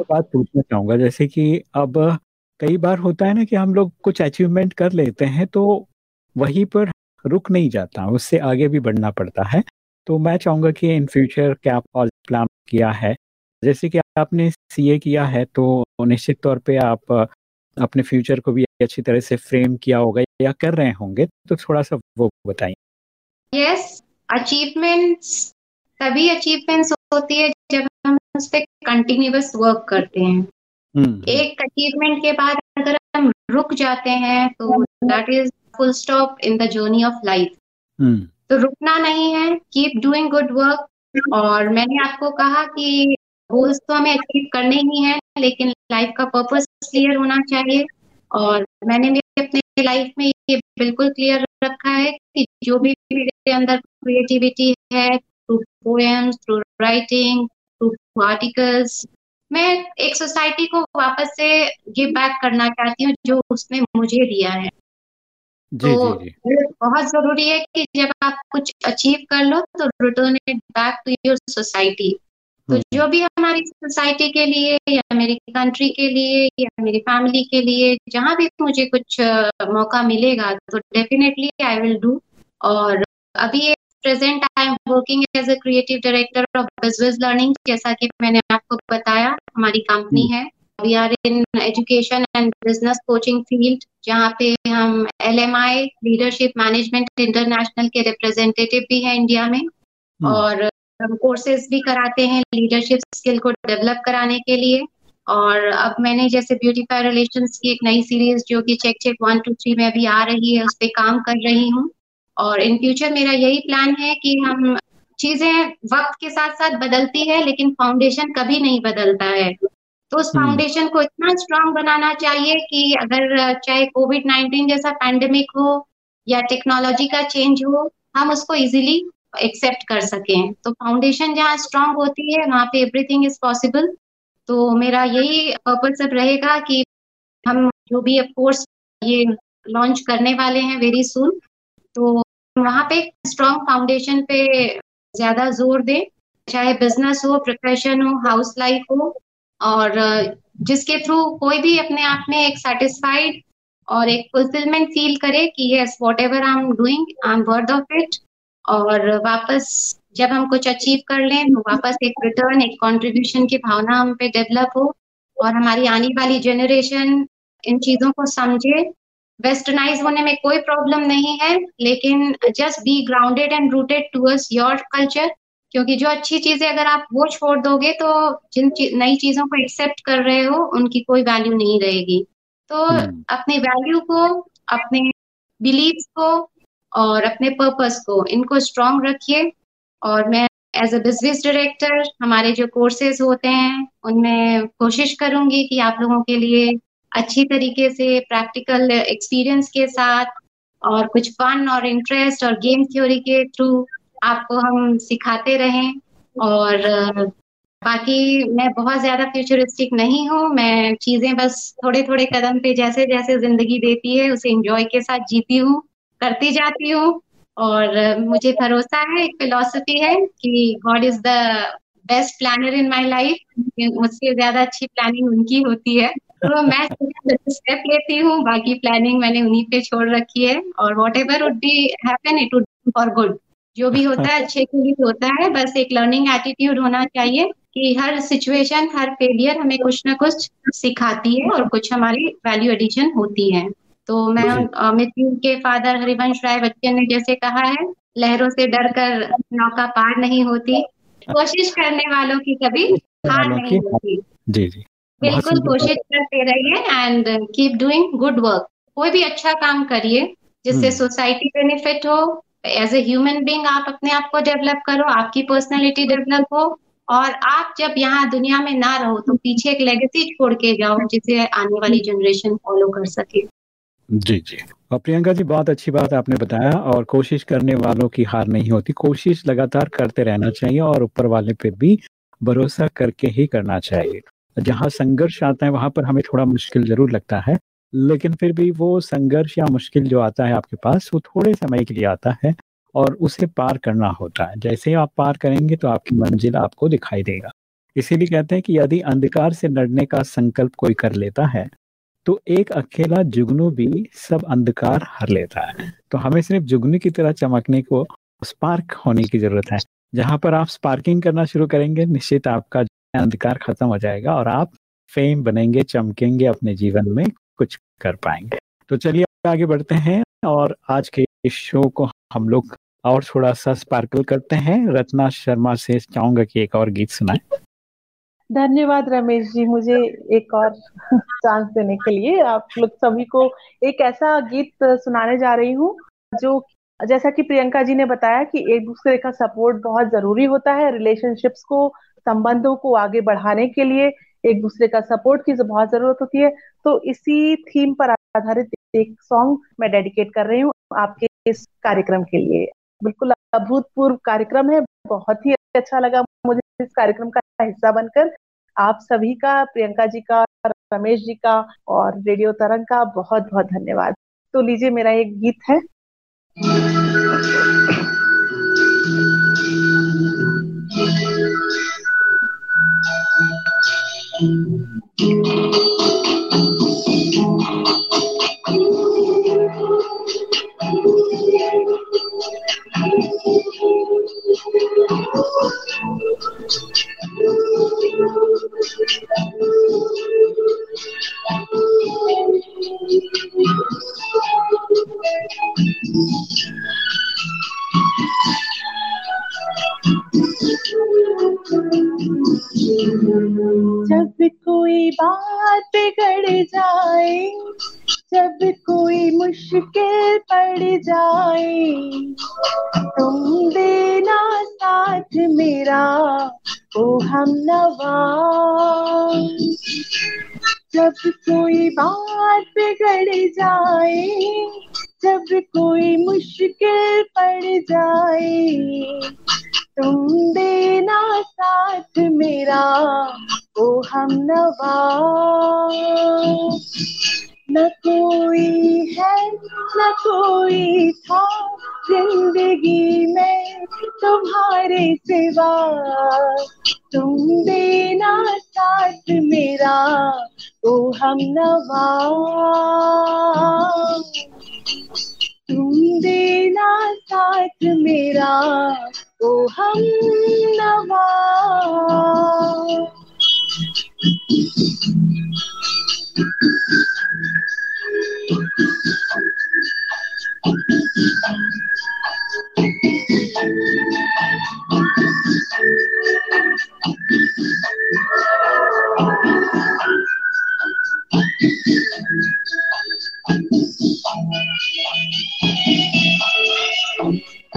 Speaker 1: बात पूछना चाहूँगा। जैसे कि अब कई बार होता है ना कि हम लोग कुछ अचीवमेंट कर लेते हैं तो वहीं पर रुक नहीं जाता उससे आगे भी बढ़ना पड़ता है। तो मैं चाहूँगा कि इन फ्यूचर क्या और प्लान किया है? जैसे कि आपने सीए किया है तो निश्चित तौर पे आप अपने फ्यूचर को भी अच्छी तरह से फ्रेम किया होगा या कर रहे होंगे तो थोड़ा सा वो बताइए
Speaker 3: यस अचीवमेंट्स तभी अचीवमेंट्स होती है जब हम उस पर कंटिन्यूस वर्क करते हैं। हम्म। एक अचीवमेंट के बाद अगर हम रुक जाते हैं तो that is full stop in the journey of life तो रुकना नहीं है कीप डूइंग गुड वर्क और मैंने आपको कहा कि गोल्स तो हमें अचीव करने ही हैं लेकिन लाइफ का पर्पस क्लियर होना चाहिए। और मैंने भी अपने लाइफ में ये बिल्कुल क्लियर रखा है कि जो भी मेरे अंदर क्रिएटिविटी है through poems through writing through articles मैं एक सोसाइटी को वापस से गिव बैक करना चाहती हूँ जो उसने मुझे दिया है जी, तो जी, जी. बहुत ज़रूरी है कि जब आप कुछ अचीव कर लो तो return it back to your society तो हम्म। जो भी हमारी सोसाइटी के लिए या मेरी कंट्री के लिए या मेरी फैमिली के लिए जहाँ भी मुझे कुछ मौका मिलेगा तो डेफिनेटली आई विल डू और अभी present I am working as a creative director of business learning जैसा कि मैंने आपको बताया हमारी कंपनी हम्म। है we are in education and business coaching field जहाँ पे हम L M I leadership management international के रिप्रेजेंटेटिव भी है इंडिया में hmm. और कोर्सेज भी कराते हैं लीडरशिप स्किल को डेवलप कराने के लिए। और अब मैंने जैसे ब्यूटीफाई रिलेशन की एक नई सीरीज़ जो कि check check one two three में अभी आ रही है उस पर काम कर रही हूँ। और इन फ्यूचर मेरा यही प्लान है कि हम चीज़ें वक्त के साथ साथ बदलती है लेकिन फाउंडेशन कभी नहीं बदलता है। तो उस फाउंडेशन हम्म। को इतना स्ट्रांग बनाना चाहिए कि अगर चाहे कोविड नाइन्टीन जैसा पैंडेमिक हो या टेक्नोलॉजी का चेंज हो हम उसको इजीली एक्सेप्ट कर सकें। तो फाउंडेशन जहाँ स्ट्रांग होती है, वहाँ पे एवरीथिंग इज़ पॉसिबल तो मेरा यही पर्पज अब रहेगा कि हम जो भी कोर्स ये लॉन्च करने वाले हैं वेरी सुन तो वहाँ पे स्ट्रांग फाउंडेशन पे ज़्यादा ज़ोर दें। चाहे बिज़नेस हो प्रोफेशन हो हाउस लाइफ हो, और जिसके थ्रू कोई भी अपने आप में एक सेटिस्फाइड और एक फुलफिलमेंट फील करे कि yes whatever I am doing I am worth of it और वापस जब हम कुछ अचीव कर लें तो वापस एक रिटर्न एक कंट्रीब्यूशन की भावना हम पे डेवलप हो और हमारी आने वाली जनरेशन इन चीज़ों को समझे वेस्टर्नाइज होने में कोई प्रॉब्लम नहीं है लेकिन just be grounded and rooted towards your culture क्योंकि जो अच्छी चीज़ें अगर आप वो छोड़ दोगे तो जिन नई चीज़ों को एक्सेप्ट कर रहे हो उनकी कोई वैल्यू नहीं रहेगी तो hmm. अपने वैल्यू को अपने बिलीव को और अपने पर्पस को, इनको स्ट्रॉन्ग रखिए। और मैं एज अ बिज़नेस डायरेक्टर हमारे जो कोर्सेज होते हैं, उनमें कोशिश करूँगी कि आप लोगों के लिए अच्छी तरीके से प्रैक्टिकल एक्सपीरियंस के साथ और कुछ फन और इंटरेस्ट और गेम थ्योरी के थ्रू आपको हम सिखाते रहें। और, बाकी मैं बहुत ज़्यादा फ्यूचरिस्टिक नहीं हूँ, मैं चीज़ें बस थोड़े थोड़े कदम पे जैसे जैसे ज़िंदगी देती है, उसे एंजॉय के साथ जीती हूँ। करती जाती हूँ। और मुझे भरोसा है, एक फिलोसफी है कि God is the best planner in my life मुझसे ज़्यादा अच्छी प्लानिंग उनकी होती है। तो मैं स्टेप लेती हूँ, बाकी प्लानिंग मैंने उन्हीं पे छोड़ रखी है। और whatever would be happen it would for good जो भी होता है, अच्छे के लिए होता है, बस एक लर्निंग एटीट्यूड होना चाहिए कि हर सिचुएशन हर फेलियर हमें कुछ ना कुछ सिखाती है और कुछ हमारी वैल्यू एडिशन होती है। तो मैं अमित के फादर हरिवंश राय बच्चन ने जैसे कहा है लहरों से डर कर नौका पार नहीं होती। कोशिश करने वालों की कभी हार नहीं होती।
Speaker 1: जी जी।
Speaker 3: बिल्कुल कोशिश करते रहिए and keep doing good work कोई भी अच्छा काम करिए जिससे सोसाइटी हम्म। बेनिफिट हो एज ए ह्यूमन बींग आप अपने आप को डेवलप करो आपकी पर्सनैलिटी डेवलप हो और आप जब यहाँ दुनिया में ना रहो तो पीछे एक लेगेसी छोड़ के जाओ जिसे आने वाली जनरेशन फॉलो कर सके।
Speaker 1: जी जी। और प्रियंका जी, बहुत अच्छी बात आपने बताया और कोशिश करने वालों की हार नहीं होती। कोशिश लगातार करते रहना चाहिए और ऊपर वाले पे भी भरोसा करके ही करना चाहिए। जहाँ संघर्ष आता है, वहाँ पर हमें थोड़ा मुश्किल ज़रूर लगता है। लेकिन फिर भी वो संघर्ष या मुश्किल जो आता है आपके पास, वो थोड़े समय के लिए आता है और उसे पार करना होता है। जैसे ही आप पार करेंगे तो आपकी मंजिल आपको दिखाई देगा। इसीलिए कहते हैं कि यदि अंधकार से लड़ने का संकल्प कोई कर लेता है तो एक अकेला जुगनू भी सब अंधकार हर लेता है। तो हमें सिर्फ़ जुगनू की तरह चमकने को स्पार्क होने की ज़रूरत है। जहाँ पर आप स्पार्किंग करना शुरू करेंगे, निश्चित आपका अंधकार खत्म हो जाएगा और आप फेम बनेंगे, चमकेंगे अपने जीवन में, कुछ कर पाएँगे। तो चलिए आगे बढ़ते हैं और आज के इस शो को हम लोग और थोड़ा सा स्पार्कल करते हैं। रत्ना शर्मा से चाहूँगा कि एक और गीत सुनाए।
Speaker 4: धन्यवाद रमेश जी, मुझे एक और चांस देने के लिए। आप लोग सभी को एक ऐसा गीत सुनाने जा रही हूँ, जो जैसा कि प्रियंका जी ने बताया कि एक दूसरे का सपोर्ट बहुत ज़रूरी होता है रिलेशनशिप्स को, संबंधों को आगे बढ़ाने के लिए। एक दूसरे का सपोर्ट की बहुत ज़रूरत होती है। तो इसी थीम पर आधारित एक सॉन्ग मैं डेडिकेट कर रही हूँ आपके इस कार्यक्रम के लिए। बिल्कुल अभूतपूर्व कार्यक्रम है, बहुत ही अच्छा लगा मुझे इस कार्यक्रम का हिस्सा बनकर। आप सभी का, प्रियंका जी का, रमेश जी का और रेडियो तरंग का बहुत बहुत धन्यवाद। तो लीजिए, मेरा एक गीत है। जब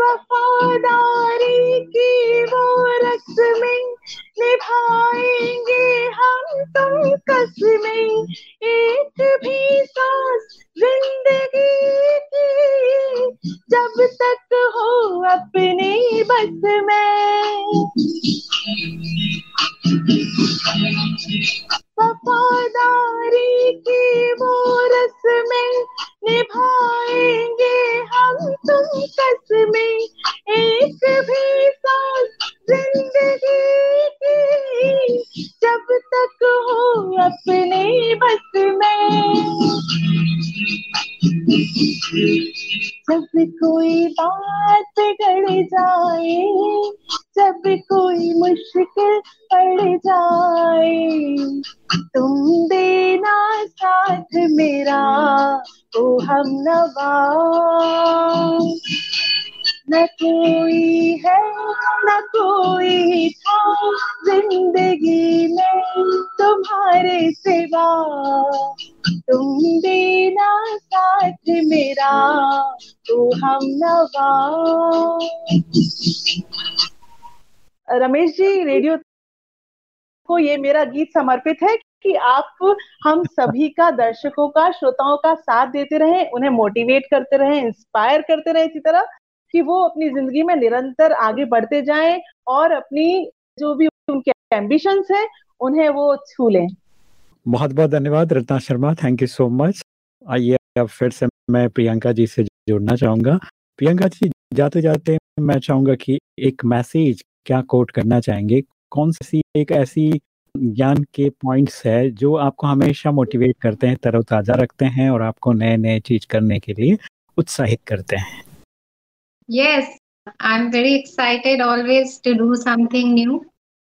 Speaker 4: वफादारी की वो रस्में निभाएँगे हम तुम कसमें। को ये मेरा गीत समर्पित है कि आप हम सभी का दर्शकों का, श्रोताओं का साथ देते रहे, उन्हें मोटिवेट करते रहे इंस्पायर करते रहे इसी तरह कि वो अपनी ज़िंदगी में निरंतर आगे बढ़ते जाएँ और अपनी जो भी उनके एम्बिशंस है, उन्हें वो छू लें।
Speaker 1: बहुत बहुत धन्यवाद Ratna Sharma. Thank you so much आइए अब फिर से मैं प्रियंका जी से जुड़ना चाहूँगा। प्रियंका जी जाते जाते मैं चाहूँगा कि एक मैसेज क्या कोट करना चाहेंगे? कौन सी एक ऐसी ज्ञान के पॉइंट्स है जो आपको हमेशा मोटिवेट करते हैं, तरोताजा रखते हैं और आपको नए नए चीज़ करने के लिए उत्साहित करते हैं?
Speaker 3: Yes I am very excited always to do something new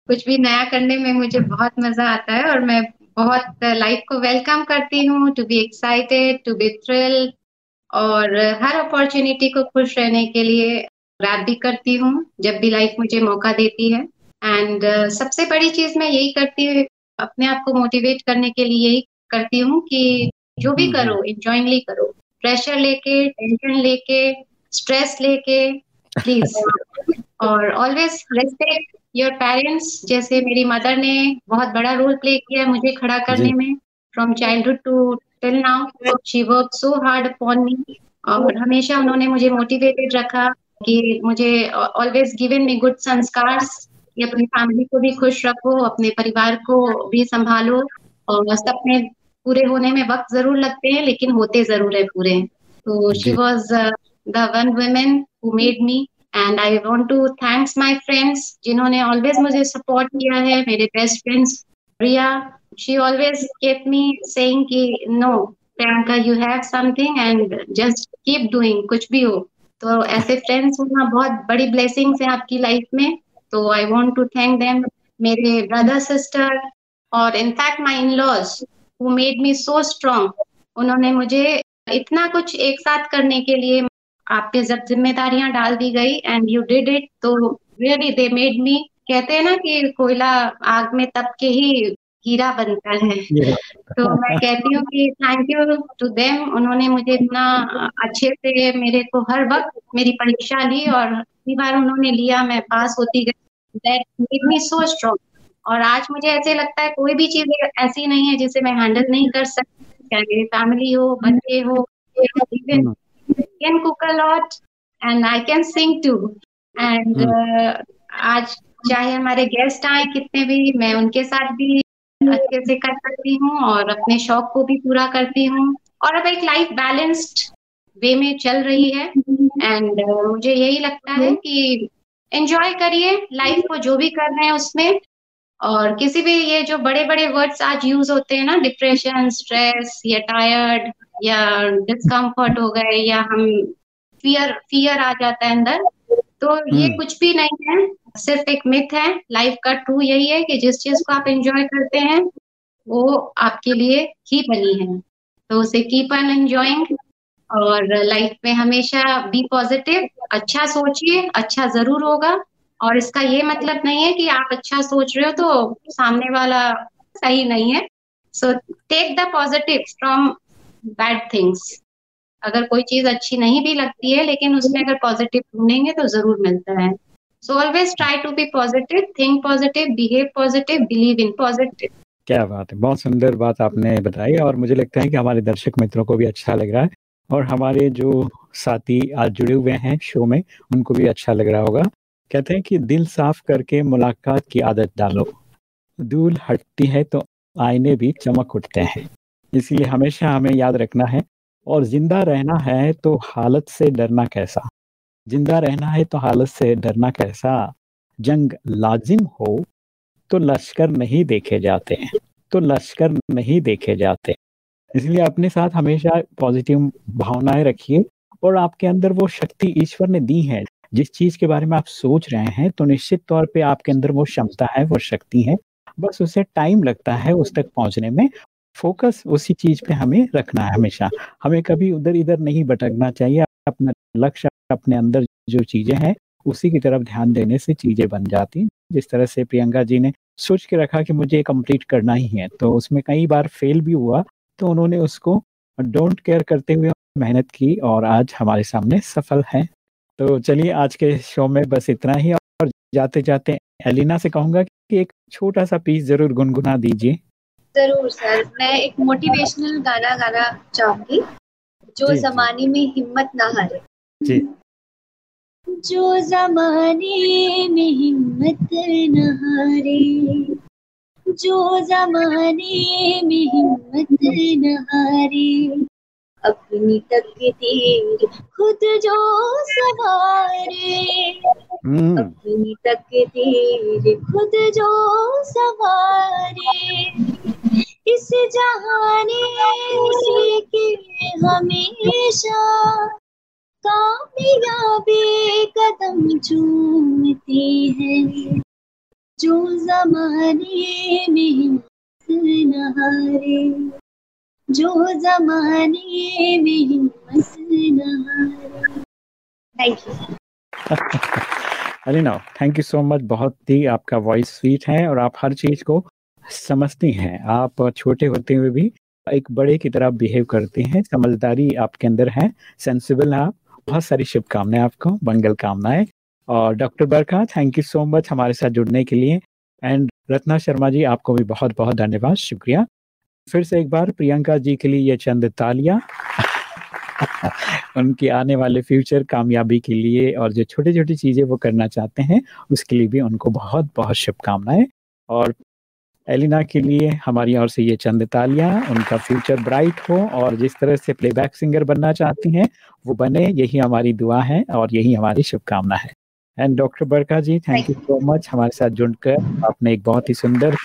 Speaker 3: कुछ भी नया करने में मुझे बहुत मज़ा आता है और मैं बहुत लाइफ को वेलकम करती हूँ to be excited to be thrill और हर अपॉर्चुनिटी को खुश रहने के लिए रैप भी करती हूँ, जब भी लाइफ मुझे मौका देती है। एंड uh, सबसे बड़ी चीज़ मैं यही करती हूँ अपने आप को मोटिवेट करने के लिए यही करती हूँ कि जो भी हम्म, करो इंजॉइंगली हम्म। करो। प्रेशर लेके टेंशन लेके स्ट्रेस लेके प्लीज़ और ऑलवेज रेस्पेक्ट योर पेरेंट्स जैसे मेरी मदर ने बहुत बड़ा रोल प्ले किया है मुझे खड़ा करने में from childhood to till now she work so hard upon me और हमेशा उन्होंने मुझे मोटिवेटेड रखा कि मुझे ऑलवेज गिवन मी गुड संस्कार कि अपनी फैमिली को भी खुश रखो अपने परिवार को भी संभालो और सपने पूरे होने में वक्त ज़रूर लगते हैं लेकिन होते ज़रूर है पूरे। तो she was the one women who made me and I want to thanks my friends जिन्होंने ऑलवेज मुझे सपोर्ट किया है मेरे best friends Riya she always kept me saying कि no Priyanka you have something and just keep doing कुछ भी हो। तो ऐसे फ्रेंड्स होना बहुत बड़ी ब्लेसिंग्स है आपकी लाइफ में। तो I want to thank them मेरे ब्रदर सिस्टर और in fact my in-laws who made me so strong उन्होंने मुझे इतना कुछ एक साथ करने के लिए आप पे जब जिम्मेदारियाँ डाल दी गई एंड यू डिड इट तो रियली दे मेड मी कहते हैं ना कि कोयला आग में तप के ही हीरा बनता है। तो मैं कहती हूँ कि थैंक यू टू देम उन्होंने मुझे इतना अच्छे से मेरे को हर वक्त मेरी परीक्षा ली और इतनी बार उन्होंने लिया मैं पास होती गई। मी सो स्ट्रॉन्ग और आज मुझे ऐसे लगता है कोई भी चीज़ ऐसी नहीं है जिसे मैं हैंडल नहीं कर सकती। चाहे मेरी फैमिली हो बच्चे हो can cook a lot and I can sing too and आज चाहे हमारे गेस्ट आए कितने भी मैं उनके साथ भी अच्छे से कर सकती हूँ और अपने शौक को भी पूरा करती हूँ। और अब एक लाइफ बैलेंस्ड वे में चल रही है। एंड uh, मुझे यही लगता है कि एंजॉय करिए लाइफ को जो भी कर रहे हैं उसमें। और किसी भी ये जो बड़े बड़े वर्ड्स आज यूज़ होते हैं ना डिप्रेशन स्ट्रेस या टायर्ड या डिस्कम्फर्ट हो गए या हम फियर फियर आ जाता है अंदर तो ये हम्म। कुछ भी नहीं है सिर्फ़ एक मिथ है। लाइफ का ट्रू यही है कि जिस चीज़ को आप एंजॉय करते हैं वो आपके लिए ही बनी है। तो उसे कीप ऑन एंजॉइंग और लाइफ में हमेशा बी पॉजिटिव अच्छा सोचिए अच्छा ज़रूर होगा। और इसका ये मतलब नहीं है कि आप अच्छा सोच रहे हो तो सामने वाला सही नहीं है। So take the positive from bad things अगर कोई चीज़ अच्छी नहीं भी लगती है, लेकिन उसमें अगर पॉजिटिव ढूंढेंगे तो ज़रूर मिलता है। So always try to be positive think positive behave positive believe in positive
Speaker 1: क्या बात है, बहुत सुंदर बात आपने बताई, और मुझे लगता है कि हमारे दर्शक मित्रों को भी अच्छा लग रहा है। और हमारे जो साथी आज जुड़े हुए हैं शो में, उनको भी अच्छा लग रहा होगा। कहते हैं कि दिल साफ़ करके मुलाकात की आदत डालो। धूल हटती है तो आईने भी चमक उठते हैं। इसलिए हमेशा हमें याद रखना है और ज़िंदा रहना है तो हालत से डरना कैसा? ज़िंदा रहना है तो हालत से डरना कैसा? जंग लाजिम हो तो लश्कर नहीं देखे जाते हैं। तो लश्कर नहीं देखे जाते। इसलिए अपने साथ हमेशा पॉजिटिव भावनाएँ रखिए और आपके अंदर वो शक्ति ईश्वर ने दी है। जिस चीज़ के बारे में आप सोच रहे हैं तो निश्चित तौर पे आपके अंदर वो क्षमता है, वो शक्ति है। बस उसे टाइम लगता है उस तक पहुँचने में। फोकस उसी चीज़ पे हमें रखना है हमेशा। हमें कभी उधर इधर नहीं भटकना चाहिए। अपना लक्ष्य, अपने अंदर जो चीज़ें हैं, उसी की तरफ़ ध्यान देने से चीज़ें बन जाती जिस तरह से प्रियंका जी ने सोच के रखा कि मुझे कंप्लीट करना ही है तो उसमें कई बार फेल भी हुआ। तो उन्होंने उसको डोंट केयर करते हुए मेहनत की और आज हमारे सामने सफल है। तो चलिए आज के शो में बस इतना ही और जाते जाते एलिना से कहूँगा कि एक छोटा सा पीस ज़रूर गुनगुना दीजिए।
Speaker 2: ज़रूर सर। मैं एक मोटिवेशनल गाना गाना चाहूँगी जो। जमाने में हिम्मत ना हारे।
Speaker 1: जी।
Speaker 2: जो जमाने में हिम्मत न हारे। जो जमाने में हिम्मत न हारे अपनी तकदीर खुद जो सवारे। हम्म। अपनी तकदीर खुद जो सवारे। इस जहाने उसी के हमेशा कामयाबी कदम चूमती है। जो जमाने में नहारे जो जमाने में थैंक यू
Speaker 1: अरे no thank you so much बहुत ही आपका वॉइस स्वीट है और आप हर चीज़ को समझती हैं। आप छोटे होते हुए भी एक बड़े की तरह बिहेव करते हैं, समझदारी आपके अंदर है सेंसिबल आप, बहुत सारी शुभकामनाएँ आपको, मंगल कामनाएँ और डॉक्टर बरका थैंक यू सो मच हमारे साथ जुड़ने के लिए। एंड रत्ना शर्मा जी, आपको भी बहुत बहुत धन्यवाद, शुक्रिया। फिर से एक बार प्रियंका जी के लिए ये चंद तालियाँ। उनके आने वाले फ्यूचर कामयाबी के लिए और जो छोटी छोटी चीज़ें वो करना चाहते हैं, उसके लिए भी उनको बहुत बहुत शुभकामनाएँ। और एलिना के लिए हमारी ओर से ये चंद तालियाँ, उनका फ्यूचर ब्राइट हो और जिस तरह से प्लेबैक सिंगर बनना चाहती हैं, वो बने, यही हमारी दुआ है और यही हमारी शुभकामना है। And doctor Barkha ji thank you so much हमारे साथ जुड़कर आपने एक बहुत ही सुंदर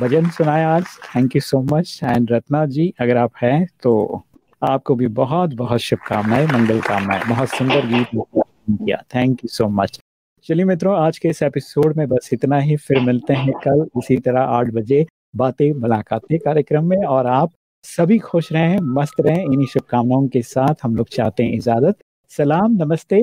Speaker 1: भजन सुनाया आज। Thank you so much and Ratna ji अगर आप हैं तो आपको भी बहुत बहुत शुभकामनाएँ मंगल कामनाएँ। बहुत सुंदर गीत किया। थैंक यू सो मच चलिए मित्रों आज के इस एपिसोड में बस इतना ही। फिर मिलते हैं कल इसी तरह आठ बजे बातें मुलाकातें कार्यक्रम में। और आप सभी खुश रहें मस्त रहें। इन्हीं शुभकामनाओं के साथ हम लोग चाहते हैं इजाज़त। सलाम नमस्ते।